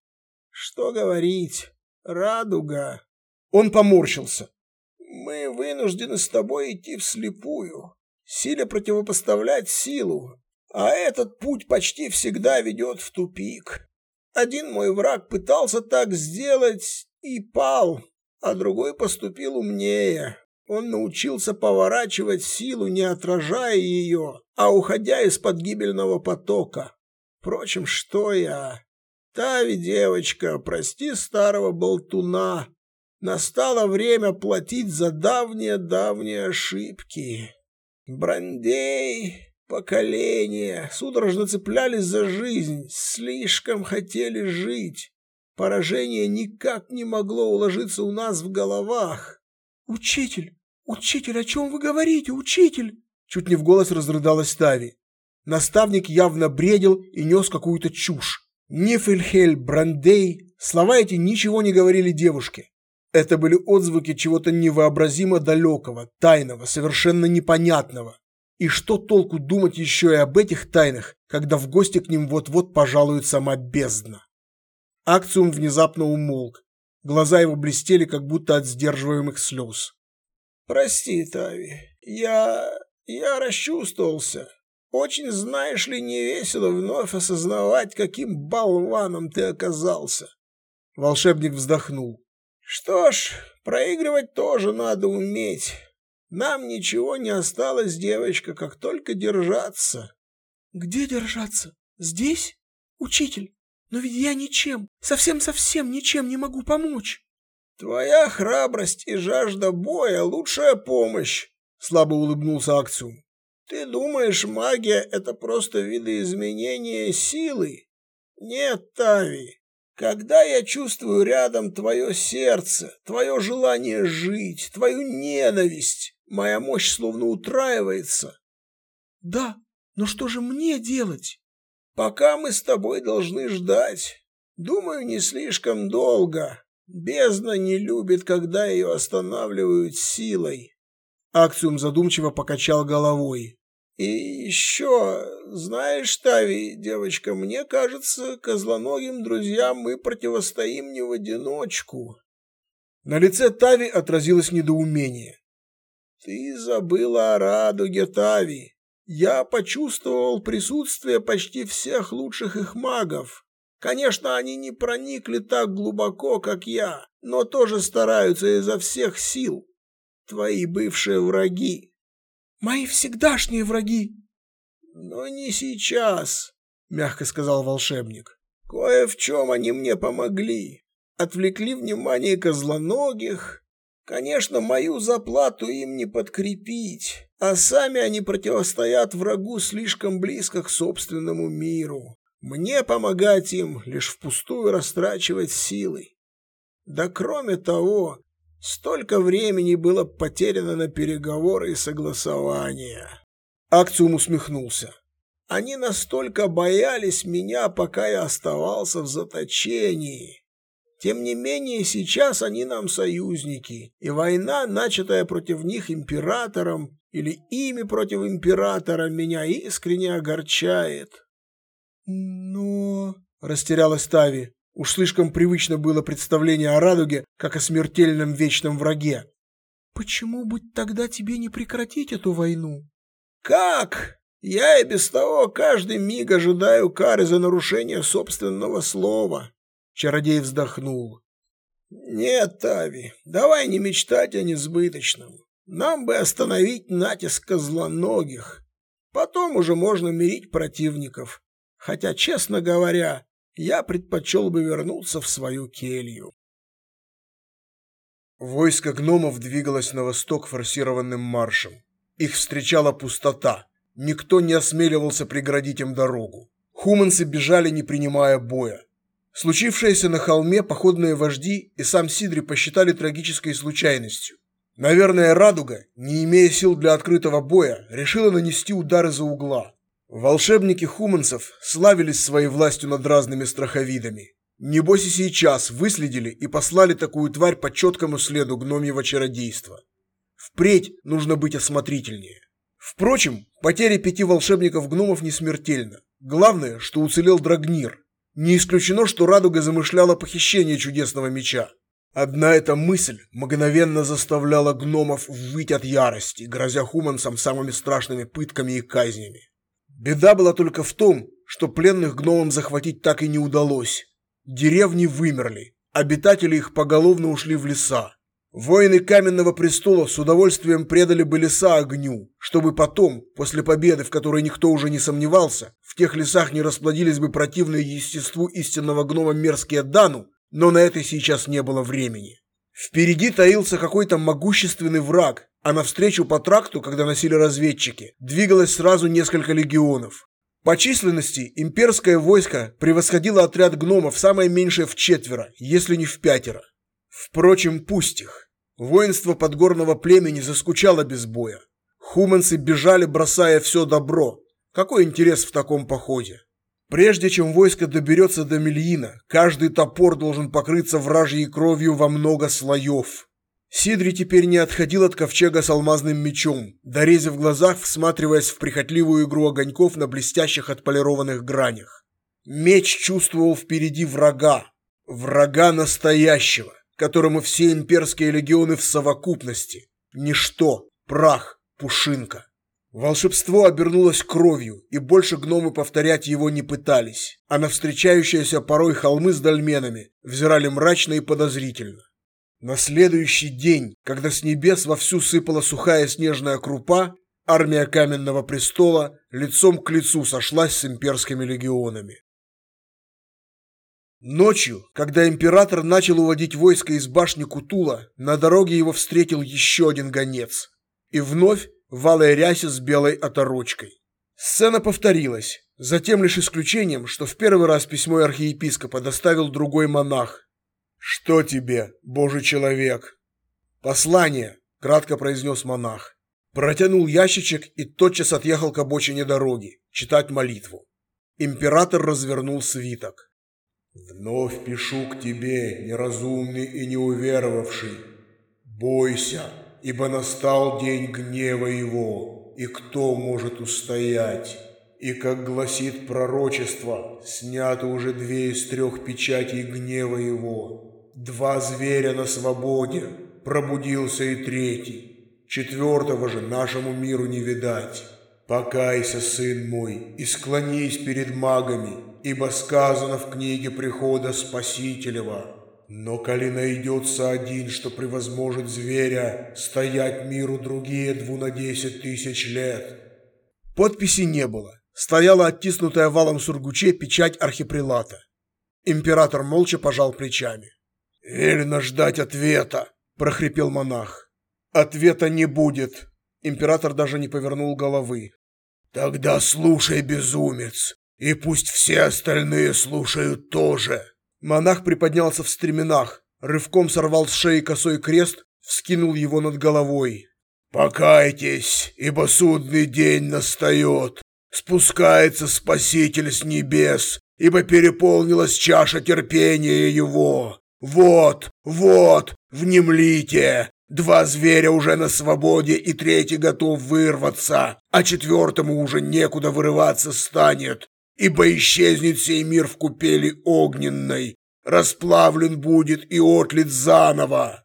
Что говорить? Радуга. Он поморщился. Мы вынуждены с тобой идти вслепую, силе противопоставлять силу, а этот путь почти всегда ведет в тупик. Один мой враг пытался так сделать и пал, а другой поступил умнее. Он научился поворачивать силу, не отражая ее, а уходя из-под гибельного потока. Впрочем, что я? Тави, девочка, прости старого болтуна. Настало время платить за давние-давние ошибки. Брандей, поколения, судорожно цеплялись за жизнь, слишком хотели жить. Поражение никак не могло уложиться у нас в головах. «Учитель, учитель, о чем вы говорите, учитель?» Чуть не в голос разрыдалась Тави. Наставник явно бредил и нес какую-то чушь. Нифельхель, Брандей, слова эти ничего не говорили девушке. Это были отзвуки чего-то невообразимо далекого, тайного, совершенно непонятного. И что толку думать еще и об этих тайнах, когда в гости к ним вот-вот пожалует сама бездна? Акциум внезапно умолк. Глаза его блестели, как будто от сдерживаемых слез. «Прости, Тави, я... я расчувствовался. Очень, знаешь ли, невесело вновь осознавать, каким болваном ты оказался. Волшебник вздохнул. Что ж, проигрывать тоже надо уметь. Нам ничего не осталось, девочка, как только держаться. Где держаться? Здесь? Учитель, но ведь я ничем, совсем-совсем ничем не могу помочь. Твоя храбрость и жажда боя — лучшая помощь, слабо улыбнулся Акциум. Ты думаешь, магия — это просто видоизменение силы? Нет, Тави. Когда я чувствую рядом твое сердце, твое желание жить, твою ненависть, моя мощь словно утраивается. Да, но что же мне делать? Пока мы с тобой должны ждать. Думаю, не слишком долго. Бездна не любит, когда ее останавливают силой. Акциум задумчиво покачал головой. И еще, знаешь, Тави, девочка, мне кажется, козлоногим друзьям мы противостоим не в одиночку. На лице Тави отразилось недоумение. Ты забыла о радуге, Тави. Я почувствовал присутствие почти всех лучших их магов. Конечно, они не проникли так глубоко, как я, но тоже стараются изо всех сил. Твои бывшие враги. Мои всегдашние враги. Но не сейчас, мягко сказал волшебник. Кое в чем они мне помогли. Отвлекли внимание козлоногих. Конечно, мою заплату им не подкрепить, а сами они противостоят врагу слишком близко к собственному миру. Мне помогать им лишь впустую растрачивать силы. Да кроме того, Столько времени было потеряно на переговоры и согласования. Акциум усмехнулся. Они настолько боялись меня, пока я оставался в заточении. Тем не менее, сейчас они нам союзники, и война, начатая против них императором или ими против императора, меня искренне огорчает. Но... Растерялась Тави. Уж слишком привычно было представление о радуге, как о смертельном вечном враге. Почему бы тогда тебе не прекратить эту войну? Как? Я и без того каждый миг ожидаю кары за нарушение собственного слова. Чародей вздохнул. Нет, Тави, давай не мечтать о несбыточном. Нам бы остановить натиск козлоногих. Потом уже можно мирить противников. Хотя, честно говоря, я предпочел бы вернуться в свою келью. Войско гномов двигалось на восток форсированным маршем. Их встречала пустота. Никто не осмеливался преградить им дорогу. Хуманцы бежали, не принимая боя. Случившееся на холме походные вожди и сам Сидри посчитали трагической случайностью. Наверное, Радуга, не имея сил для открытого боя, решила нанести удар из-за угла. Волшебники хуманцев славились своей властью над разными страховидами. Небось и сейчас выследили и послали такую тварь по четкому следу гномьего чародейства. Впредь нужно быть осмотрительнее. Впрочем, потеря пяти волшебников-гномов не смертельна. Главное, что уцелел Драгнир. Не исключено, что Радуга замышляла похищение чудесного меча. Одна эта мысль мгновенно заставляла гномов выть от ярости, грозя хуманцам самыми страшными пытками и казнями. Беда была только в том, что пленных гномам захватить так и не удалось. Деревни вымерли, обитатели их поголовно ушли в леса. Воины Каменного престола с удовольствием предали бы леса огню, чтобы потом, после победы, в которой никто уже не сомневался, в тех лесах не расплодились бы противные естеству истинного гнома мерзкие Дану, но на это сейчас не было времени. Впереди таился какой-то могущественный враг, а навстречу по тракту, когда носили разведчики, двигалось сразу несколько легионов. По численности имперское войско превосходило отряд гномов самое меньшее в четверо, если не в пятеро. Впрочем, пусть их. Воинство подгорного племени заскучало без боя. Хуманцы бежали, бросая все добро. Какой интерес в таком походе? Прежде чем войско доберется до Мельина, каждый топор должен покрыться вражьей кровью во много слоев. Сидри теперь не отходил от ковчега с алмазным мечом, дорезив глазах, всматриваясь в прихотливую игру огоньков на блестящих отполированных гранях. Меч чувствовал впереди врага, врага настоящего, которому все имперские легионы в совокупности. Ничто, прах, пушинка. Волшебство обернулось кровью, и больше гномы повторять его не пытались, а на встречающиеся порой холмы с дольменами взирали мрачно и подозрительно. На следующий день, когда с небес вовсю сыпала сухая снежная крупа, армия Каменного престола лицом к лицу сошлась с имперскими легионами. Ночью, когда император начал уводить войско из башни Кутула, на дороге его встретил еще один гонец. И вновь в алой с белой оторочкой. Сцена повторилась, за тем лишь исключением, что в первый раз письмо архиепископа доставил другой монах, «Что тебе, божий человек?» «Послание», — кратко произнес монах. Протянул ящичек и тотчас отъехал к обочине дороги, читать молитву. Император развернул свиток. Вновь пишу к тебе, неразумный и неуверовавший. Бойся, ибо настал день гнева его, и кто может устоять? И, как гласит пророчество, снято уже две из трех печатей гнева его. Два зверя на свободе, пробудился и третий. Четвертого же нашему миру не видать. Покайся, сын мой, и склонись перед магами, ибо сказано в книге прихода Спасителева. Но коли найдется один, что превозможет зверя, стоять миру другие дву на десять тысяч лет. Подписи не было. Стояла оттиснутая валом сургуче печать архипрелата. Император молча пожал плечами. «Велено ждать ответа», – прохрипел монах. «Ответа не будет». Император даже не повернул головы. «Тогда слушай, безумец, и пусть все остальные слушают тоже». Монах приподнялся в стременах, рывком сорвал с шеи косой крест, вскинул его над головой. «Покайтесь, ибо судный день настает. Спускается Спаситель с небес, ибо переполнилась чаша терпения его. Вот, вот, внемлите! Два зверя уже на свободе, и третий готов вырваться, а четвертому уже некуда вырываться станет, ибо исчезнет сей мир в купели огненной, расплавлен будет и отлит заново.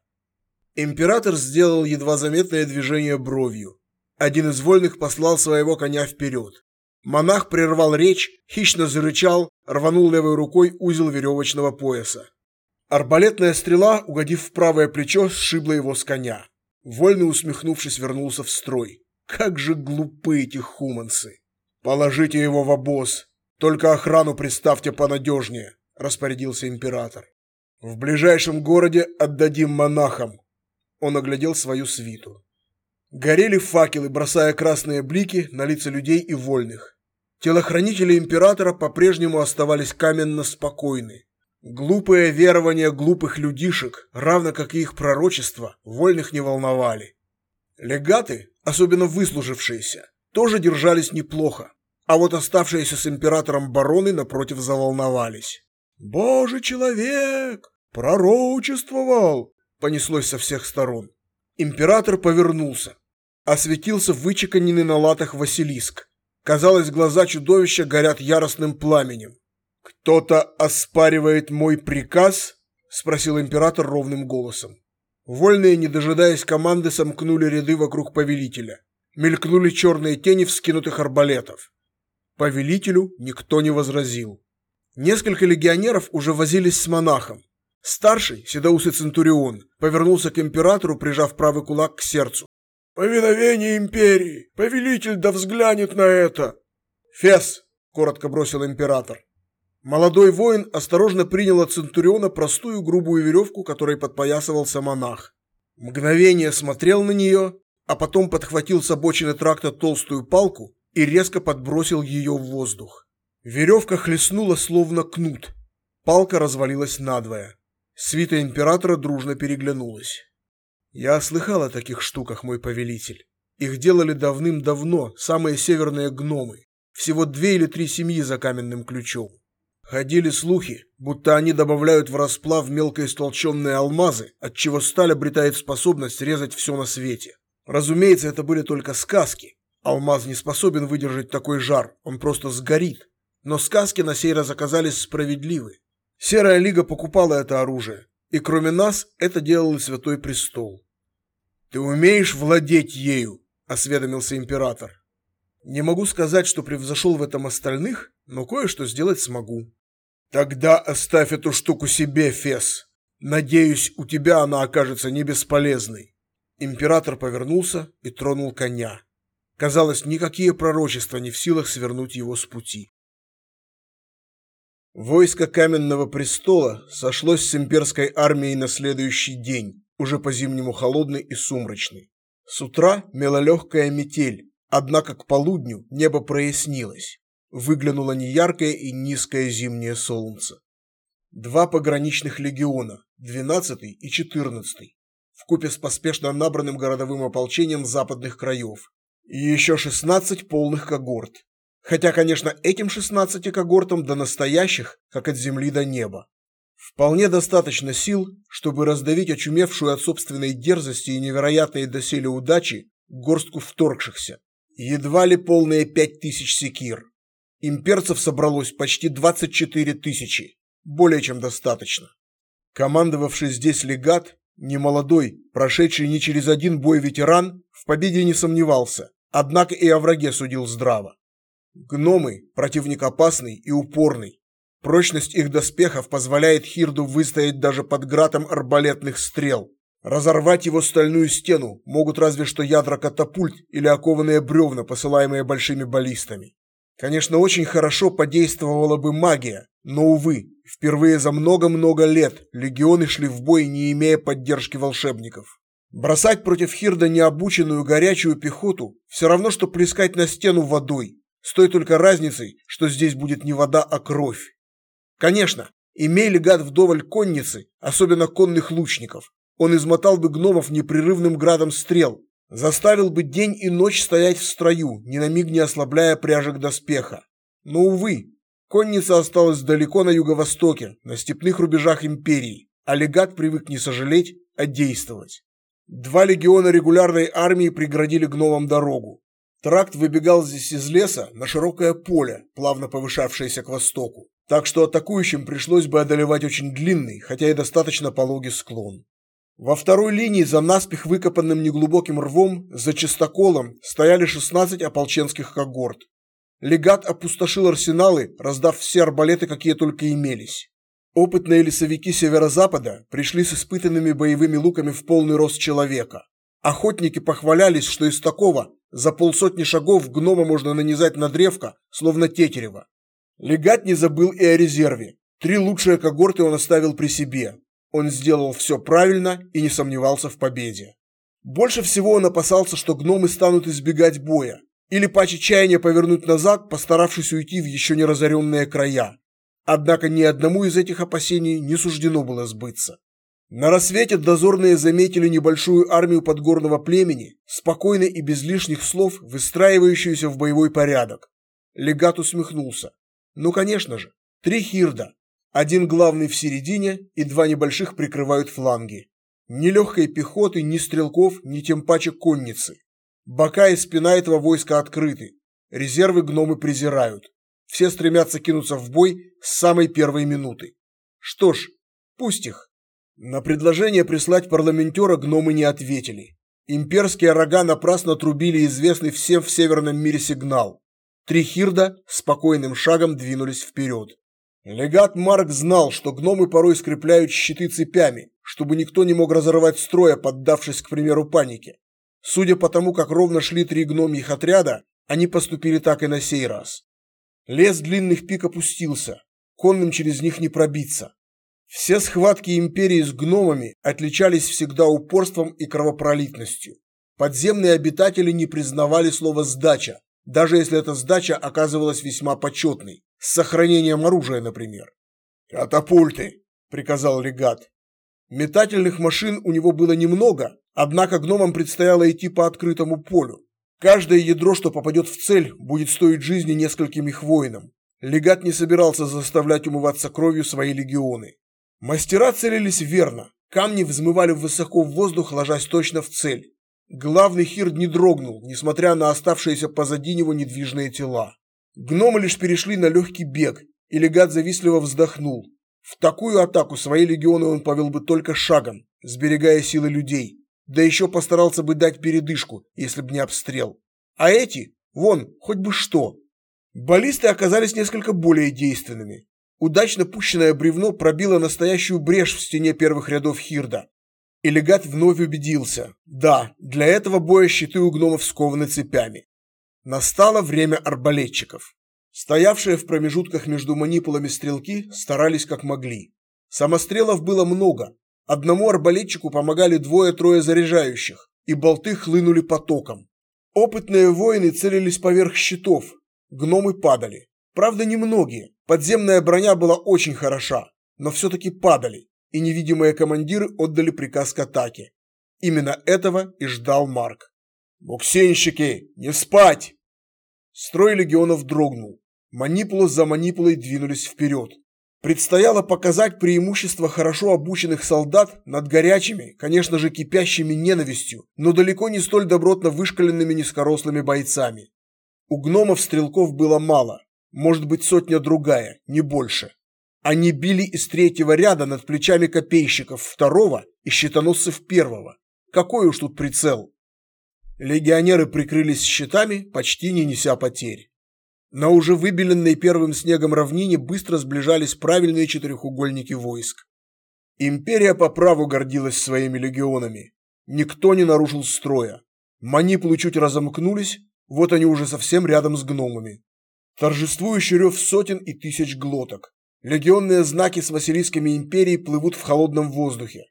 Император сделал едва заметное движение бровью. Один из вольных послал своего коня вперед. Монах прервал речь, хищно зарычал, рванул левой рукой узел веревочного пояса. Арбалетная стрела, угодив в правое плечо, сшибла его с коня. Вольный, усмехнувшись, вернулся в строй. Как же глупы эти хуманцы! Положите его в обоз, только охрану приставьте понадежнее, распорядился император. В ближайшем городе отдадим монахам. Он оглядел свою свиту. Горели факелы, бросая красные блики на лица людей и вольных. Телохранители императора по-прежнему оставались каменно спокойны. Глупые верования глупых людишек, равно как и их пророчества, вольных не волновали. Легаты, особенно выслужившиеся, тоже держались неплохо, а вот оставшиеся с императором бароны напротив заволновались. «Божий человек! Пророчествовал!» понеслось со всех сторон. Император повернулся осветился вычеканенный на латах Василиск. Казалось, глаза чудовища горят яростным пламенем. «Кто-то оспаривает мой приказ?» – спросил император ровным голосом. Вольные, не дожидаясь команды, сомкнули ряды вокруг повелителя. Мелькнули черные тени вскинутых арбалетов. Повелителю никто не возразил. Несколько легионеров уже возились с монахом. Старший, седоусый Центурион, повернулся к императору, прижав правый кулак к сердцу. «Повиновение империи! Повелитель да взглянет на это!» «Фес!» – коротко бросил император. Молодой воин осторожно принял от Центуриона простую грубую веревку, которой подпоясывался монах. Мгновение смотрел на нее, а потом подхватил с обочины тракта толстую палку и резко подбросил ее в воздух. Веревка хлестнула словно кнут. Палка развалилась надвое. Свита императора дружно переглянулась. Я слыхал о таких штуках, мой повелитель. Их делали давным-давно самые северные гномы. Всего две или три семьи за каменным ключом. Ходили слухи, будто они добавляют в расплав мелко истолченные алмазы, отчего сталь обретает способность резать все на свете. Разумеется, это были только сказки. Алмаз не способен выдержать такой жар, он просто сгорит. Но сказки на сей раз оказались справедливы. Серая лига покупала это оружие, и кроме нас это делал и Святой Престол. «Ты умеешь владеть ею?» – осведомился император. «Не могу сказать, что превзошел в этом остальных, но кое-что сделать смогу». «Тогда оставь эту штуку себе, Фес. Надеюсь, у тебя она окажется не бесполезной». Император повернулся и тронул коня. Казалось, никакие пророчества не в силах свернуть его с пути. Войско Каменного престола сошлось с имперской армией на следующий день, уже по-зимнему холодный и сумрачный. С утра мела легкая метель, однако к полудню небо прояснилось. Выглянуло неяркое и низкое зимнее солнце. Два пограничных легиона, 12 и 14 вкупе с поспешно набранным городовым ополчением западных краев, и еще 16 полных когорт, Хотя, конечно, этим 16 когортам до настоящих, как от земли до неба. Вполне достаточно сил, чтобы раздавить очумевшую от собственной дерзости и невероятной доселе удачи горстку вторгшихся. Едва ли полные пять тысяч секир. Имперцев собралось почти 24 тысячи. Более чем достаточно. Командовавший здесь легат, немолодой, прошедший не через один бой ветеран, в победе не сомневался, однако и о враге судил здраво. Гномы – противник опасный и упорный, Прочность их доспехов позволяет Хирду выстоять даже под гратом арбалетных стрел. Разорвать его стальную стену могут разве что ядра катапульт или окованные бревна, посылаемые большими баллистами. Конечно, очень хорошо подействовала бы магия, но, увы, впервые за много-много лет легионы шли в бой, не имея поддержки волшебников. Бросать против Хирда необученную горячую пехоту все равно, что плескать на стену водой, с той только разницей, что здесь будет не вода, а кровь. Конечно, имей легат вдоволь конницы, особенно конных лучников, он измотал бы гномов непрерывным градом стрел, заставил бы день и ночь стоять в строю, ни на миг не ослабляя пряжек доспеха. Но, увы, конница осталась далеко на юго-востоке, на степных рубежах империи, а легат привык не сожалеть, а действовать. Два легиона регулярной армии преградили гномам дорогу. Тракт выбегал здесь из леса на широкое поле, плавно повышавшееся к востоку так что атакующим пришлось бы одолевать очень длинный, хотя и достаточно пологий склон. Во второй линии за наспех выкопанным неглубоким рвом, за чистоколом, стояли 16 ополченских когорт. Легат опустошил арсеналы, раздав все арбалеты, какие только имелись. Опытные лесовики северо-запада пришли с испытанными боевыми луками в полный рост человека. Охотники похвалялись, что из такого за полсотни шагов гнома можно нанизать на древко, словно тетерево. Легат не забыл и о резерве. Три лучшие когорты он оставил при себе. Он сделал все правильно и не сомневался в победе. Больше всего он опасался, что гномы станут избегать боя или по чаяния повернуть назад, постаравшись уйти в еще не разоренные края. Однако ни одному из этих опасений не суждено было сбыться. На рассвете дозорные заметили небольшую армию подгорного племени, спокойно и без лишних слов выстраивающуюся в боевой порядок. Легат усмехнулся. Ну, конечно же, три хирда. Один главный в середине и два небольших прикрывают фланги. Ни легкой пехоты, ни стрелков, ни тем паче конницы. Бока и спина этого войска открыты. Резервы гномы презирают. Все стремятся кинуться в бой с самой первой минуты. Что ж, пусть их. На предложение прислать парламентера гномы не ответили. Имперские рога напрасно трубили известный всем в северном мире сигнал. Три хирда спокойным шагом двинулись вперед. Легат Марк знал, что гномы порой скрепляют щиты цепями, чтобы никто не мог разорвать строя, поддавшись, к примеру, панике. Судя по тому, как ровно шли три гномьих отряда, они поступили так и на сей раз. Лес длинных пик опустился, конным через них не пробиться. Все схватки империи с гномами отличались всегда упорством и кровопролитностью. Подземные обитатели не признавали слова «сдача», даже если эта сдача оказывалась весьма почетной, с сохранением оружия, например. «Катапульты!» – приказал легат. Метательных машин у него было немного, однако гномам предстояло идти по открытому полю. Каждое ядро, что попадет в цель, будет стоить жизни нескольким их воинам. Легат не собирался заставлять умываться кровью свои легионы. Мастера целились верно. Камни взмывали высоко в воздух, ложась точно в цель. Главный хирд не дрогнул, несмотря на оставшиеся позади него недвижные тела. Гномы лишь перешли на легкий бег, и легат завистливо вздохнул. В такую атаку свои легионы он повел бы только шагом, сберегая силы людей, да еще постарался бы дать передышку, если б не обстрел. А эти, вон, хоть бы что. Баллисты оказались несколько более действенными. Удачно пущенное бревно пробило настоящую брешь в стене первых рядов Хирда, и легат вновь убедился. Да, для этого боя щиты у гномов скованы цепями. Настало время арбалетчиков. Стоявшие в промежутках между манипулами стрелки старались как могли. Самострелов было много. Одному арбалетчику помогали двое-трое заряжающих, и болты хлынули потоком. Опытные воины целились поверх щитов. Гномы падали. Правда, немногие. Подземная броня была очень хороша, но все-таки падали и невидимые командиры отдали приказ к атаке. Именно этого и ждал Марк. «Буксинщики, не спать!» Строй легионов дрогнул. Манипула за манипулой двинулись вперед. Предстояло показать преимущество хорошо обученных солдат над горячими, конечно же, кипящими ненавистью, но далеко не столь добротно вышкаленными низкорослыми бойцами. У гномов-стрелков было мало, может быть сотня-другая, не больше. Они били из третьего ряда над плечами копейщиков второго и щитоносцев первого. Какой уж тут прицел. Легионеры прикрылись щитами, почти не неся потерь. На уже выбеленной первым снегом равнине быстро сближались правильные четырехугольники войск. Империя по праву гордилась своими легионами. Никто не нарушил строя. Манипулы чуть разомкнулись, вот они уже совсем рядом с гномами. Торжествующий рев сотен и тысяч глоток. Легионные знаки с Василисками Империи плывут в холодном воздухе.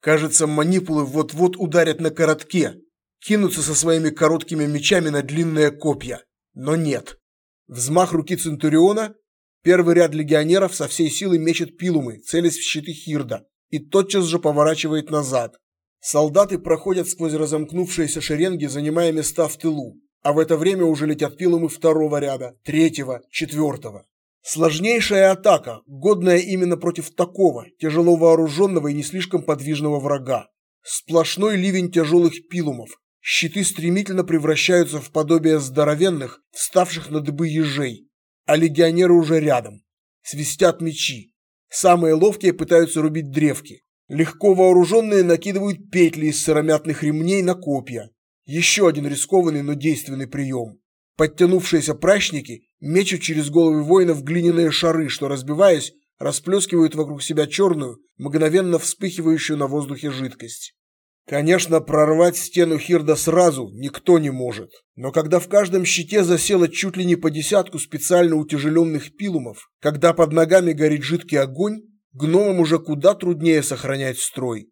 Кажется, манипулы вот-вот ударят на коротке, кинутся со своими короткими мечами на длинные копья. Но нет. Взмах руки Центуриона, первый ряд легионеров со всей силы мечет пилумы, целясь в щиты Хирда, и тотчас же поворачивает назад. Солдаты проходят сквозь разомкнувшиеся шеренги, занимая места в тылу, а в это время уже летят пилумы второго ряда, третьего, четвертого. Сложнейшая атака, годная именно против такого, тяжело вооруженного и не слишком подвижного врага. Сплошной ливень тяжелых пилумов, Щиты стремительно превращаются в подобие здоровенных, вставших на дыбы ежей, а легионеры уже рядом. Свистят мечи. Самые ловкие пытаются рубить древки. Легко вооруженные накидывают петли из сыромятных ремней на копья. Еще один рискованный, но действенный прием. Подтянувшиеся прачники мечут через головы воинов глиняные шары, что, разбиваясь, расплескивают вокруг себя черную, мгновенно вспыхивающую на воздухе жидкость. Конечно, прорвать стену Хирда сразу никто не может, но когда в каждом щите засело чуть ли не по десятку специально утяжеленных пилумов, когда под ногами горит жидкий огонь, гномам уже куда труднее сохранять строй.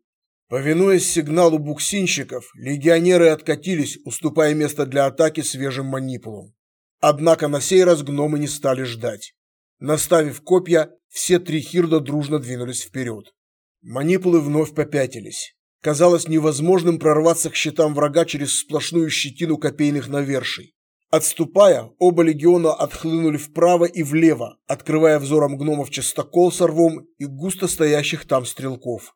Повинуясь сигналу буксинщиков, легионеры откатились, уступая место для атаки свежим манипулам. Однако на сей раз гномы не стали ждать. Наставив копья, все три хирда дружно двинулись вперед. Манипулы вновь попятились. Казалось невозможным прорваться к щитам врага через сплошную щетину копейных наверший. Отступая, оба легиона отхлынули вправо и влево, открывая взором гномов частокол с рвом и густо стоящих там стрелков.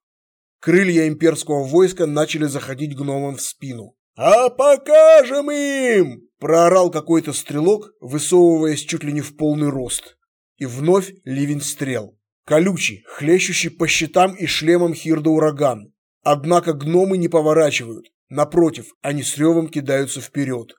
Крылья имперского войска начали заходить гномам в спину. «А покажем им!» – проорал какой-то стрелок, высовываясь чуть ли не в полный рост. И вновь ливень стрел. Колючий, хлещущий по щитам и шлемам Хирда ураган. Однако гномы не поворачивают. Напротив, они с ревом кидаются вперед.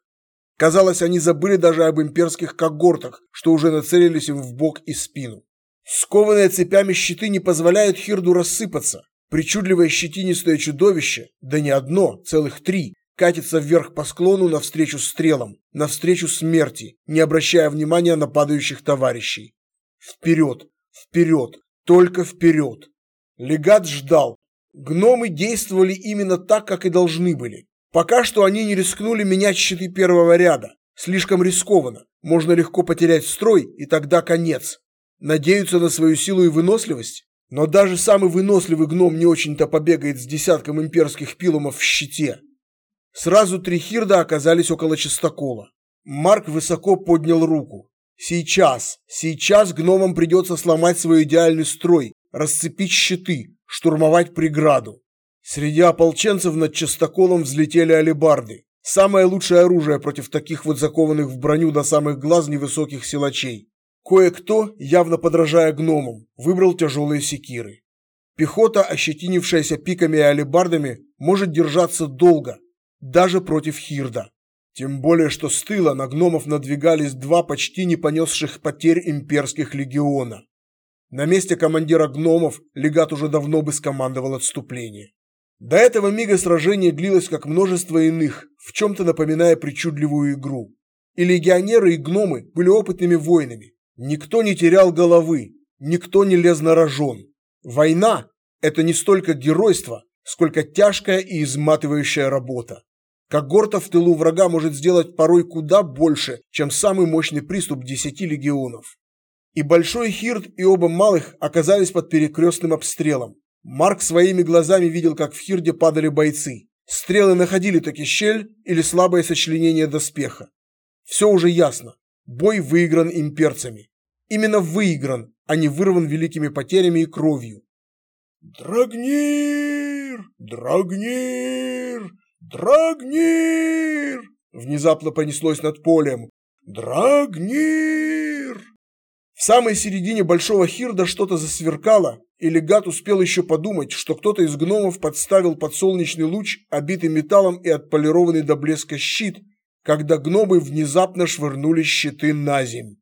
Казалось, они забыли даже об имперских когортах, что уже нацелились им в бок и спину. Скованные цепями щиты не позволяют Хирду рассыпаться. Причудливое щетинистое чудовище, да не одно, целых три, катится вверх по склону навстречу стрелам, навстречу смерти, не обращая внимания на падающих товарищей. Вперед, вперед, только вперед. Легат ждал, Гномы действовали именно так, как и должны были. Пока что они не рискнули менять щиты первого ряда. Слишком рискованно. Можно легко потерять строй, и тогда конец. Надеются на свою силу и выносливость? Но даже самый выносливый гном не очень-то побегает с десятком имперских пилумов в щите. Сразу три хирда оказались около чистокола. Марк высоко поднял руку. Сейчас, сейчас гномам придется сломать свой идеальный строй, расцепить щиты, штурмовать преграду. Среди ополченцев над частоколом взлетели алебарды. Самое лучшее оружие против таких вот закованных в броню до самых глаз невысоких силачей. Кое-кто, явно подражая гномам, выбрал тяжелые секиры. Пехота, ощетинившаяся пиками и алебардами, может держаться долго, даже против Хирда. Тем более, что с тыла на гномов надвигались два почти не понесших потерь имперских легиона. На месте командира гномов легат уже давно бы скомандовал отступление. До этого мига сражение длилось как множество иных, в чем-то напоминая причудливую игру. И легионеры, и гномы были опытными воинами. Никто не терял головы, никто не лез на рожон. Война – это не столько геройство, сколько тяжкая и изматывающая работа. Когорта в тылу врага может сделать порой куда больше, чем самый мощный приступ десяти легионов. И Большой Хирт, и оба малых оказались под перекрестным обстрелом. Марк своими глазами видел, как в Хирде падали бойцы. Стрелы находили таки щель или слабое сочленение доспеха. Все уже ясно. Бой выигран имперцами. Именно выигран, а не вырван великими потерями и кровью. «Драгнир! Драгнир! Драгнир!» Внезапно понеслось над полем. «Драгнир!» В самой середине Большого Хирда что-то засверкало, и легат успел еще подумать, что кто-то из гномов подставил под солнечный луч, обитый металлом и отполированный до блеска щит, когда гномы внезапно швырнули щиты на земь.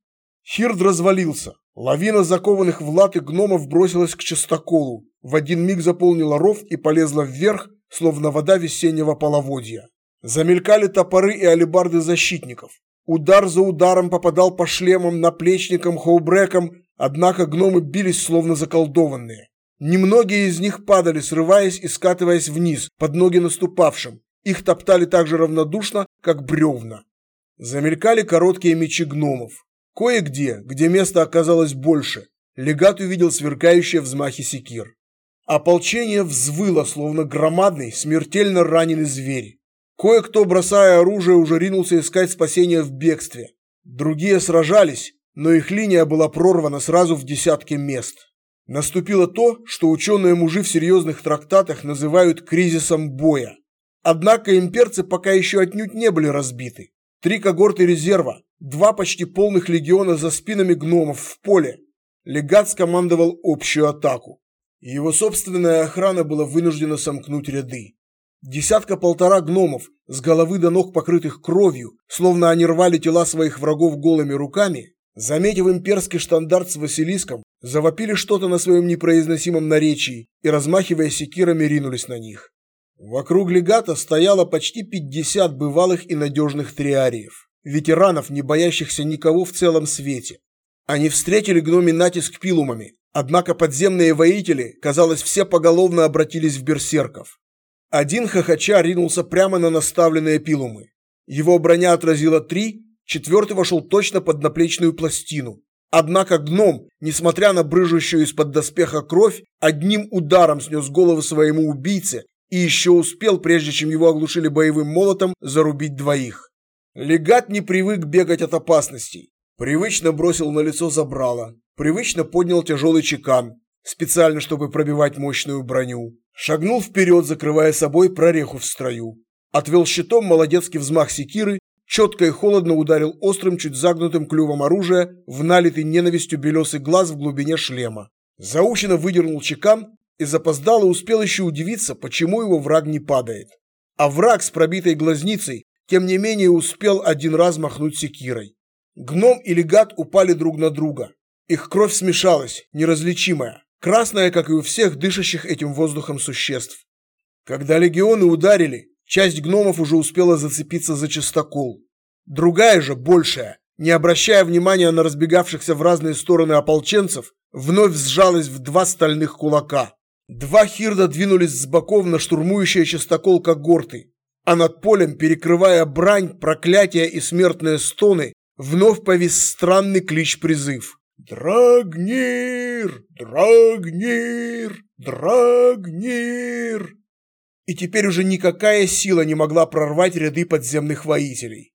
Хирд развалился. Лавина закованных в латы гномов бросилась к частоколу, в один миг заполнила ров и полезла вверх, словно вода весеннего половодья. Замелькали топоры и алебарды защитников. Удар за ударом попадал по шлемам, наплечникам, хоубрекам, однако гномы бились словно заколдованные. Немногие из них падали, срываясь и скатываясь вниз, под ноги наступавшим. Их топтали так же равнодушно, как бревна. Замелькали короткие мечи гномов. Кое-где, где места оказалось больше, легат увидел сверкающие взмахи секир. Ополчение взвыло, словно громадный, смертельно раненый зверь. Кое-кто, бросая оружие, уже ринулся искать спасения в бегстве. Другие сражались, но их линия была прорвана сразу в десятки мест. Наступило то, что ученые-мужи в серьезных трактатах называют кризисом боя. Однако имперцы пока еще отнюдь не были разбиты. Три когорты резерва, два почти полных легиона за спинами гномов в поле. Легат скомандовал общую атаку. Его собственная охрана была вынуждена сомкнуть ряды. Десятка-полтора гномов, с головы до ног покрытых кровью, словно они рвали тела своих врагов голыми руками, заметив имперский штандарт с Василиском, завопили что-то на своем непроизносимом наречии и, размахивая секирами, ринулись на них. Вокруг легата стояло почти 50 бывалых и надежных триариев, ветеранов, не боящихся никого в целом свете. Они встретили гноми натиск пилумами, однако подземные воители, казалось, все поголовно обратились в берсерков. Один хохоча ринулся прямо на наставленные пилумы. Его броня отразила три, четвертый вошел точно под наплечную пластину. Однако гном, несмотря на брыжущую из-под доспеха кровь, одним ударом снес голову своему убийце и еще успел, прежде чем его оглушили боевым молотом, зарубить двоих. Легат не привык бегать от опасностей. Привычно бросил на лицо забрало, привычно поднял тяжелый чекан, специально чтобы пробивать мощную броню. Шагнул вперед, закрывая собой прореху в строю. Отвел щитом молодецкий взмах секиры, четко и холодно ударил острым, чуть загнутым клювом оружия в налитый ненавистью белесый глаз в глубине шлема. Заучено выдернул чекан и запоздало успел еще удивиться, почему его враг не падает. А враг с пробитой глазницей, тем не менее, успел один раз махнуть секирой. Гном и легат упали друг на друга. Их кровь смешалась, неразличимая. Красная, как и у всех дышащих этим воздухом существ. Когда легионы ударили, часть гномов уже успела зацепиться за частокол. Другая же, большая, не обращая внимания на разбегавшихся в разные стороны ополченцев, вновь сжалась в два стальных кулака. Два хирда двинулись с боков на штурмующие частокол когорты, а над полем, перекрывая брань, проклятия и смертные стоны, вновь повис странный клич-призыв. «Драгнир! Драгнир! Драгнир!» И теперь уже никакая сила не могла прорвать ряды подземных воителей.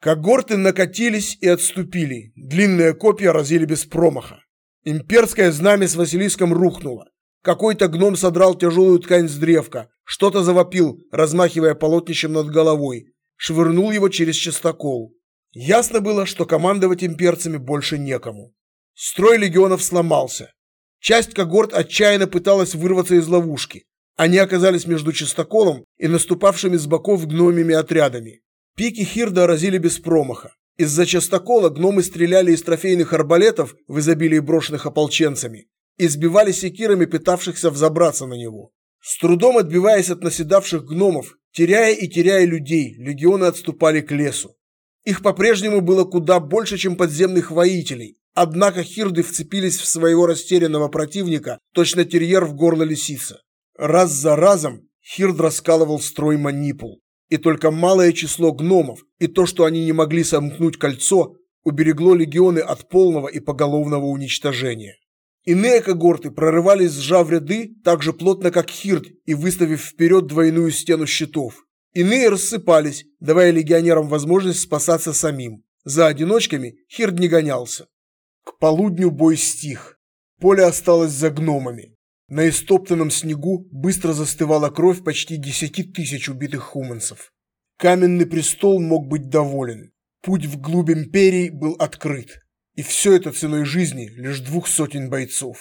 Когорты накатились и отступили, длинные копья разили без промаха. Имперское знамя с Василиском рухнуло. Какой-то гном содрал тяжелую ткань с древка, что-то завопил, размахивая полотнищем над головой, швырнул его через частокол. Ясно было, что командовать имперцами больше некому. Строй легионов сломался. Часть когорт отчаянно пыталась вырваться из ловушки. Они оказались между частоколом и наступавшими с боков гномими отрядами. Пики Хирда разили без промаха. Из-за частокола гномы стреляли из трофейных арбалетов в изобилии брошенных ополченцами и сбивали секирами пытавшихся взобраться на него. С трудом отбиваясь от наседавших гномов, теряя и теряя людей, легионы отступали к лесу. Их по-прежнему было куда больше, чем подземных воителей, Однако хирды вцепились в своего растерянного противника, точно терьер в горло лисица. Раз за разом хирд раскалывал строй манипул. И только малое число гномов и то, что они не могли сомкнуть кольцо, уберегло легионы от полного и поголовного уничтожения. Иные когорты прорывались, сжав ряды, так же плотно, как хирд, и выставив вперед двойную стену щитов. Иные рассыпались, давая легионерам возможность спасаться самим. За одиночками Хирд не гонялся. К полудню бой стих. Поле осталось за гномами. На истоптанном снегу быстро застывала кровь почти десяти тысяч убитых хуманцев. Каменный престол мог быть доволен. Путь вглубь империи был открыт. И все это ценой жизни лишь двух сотен бойцов.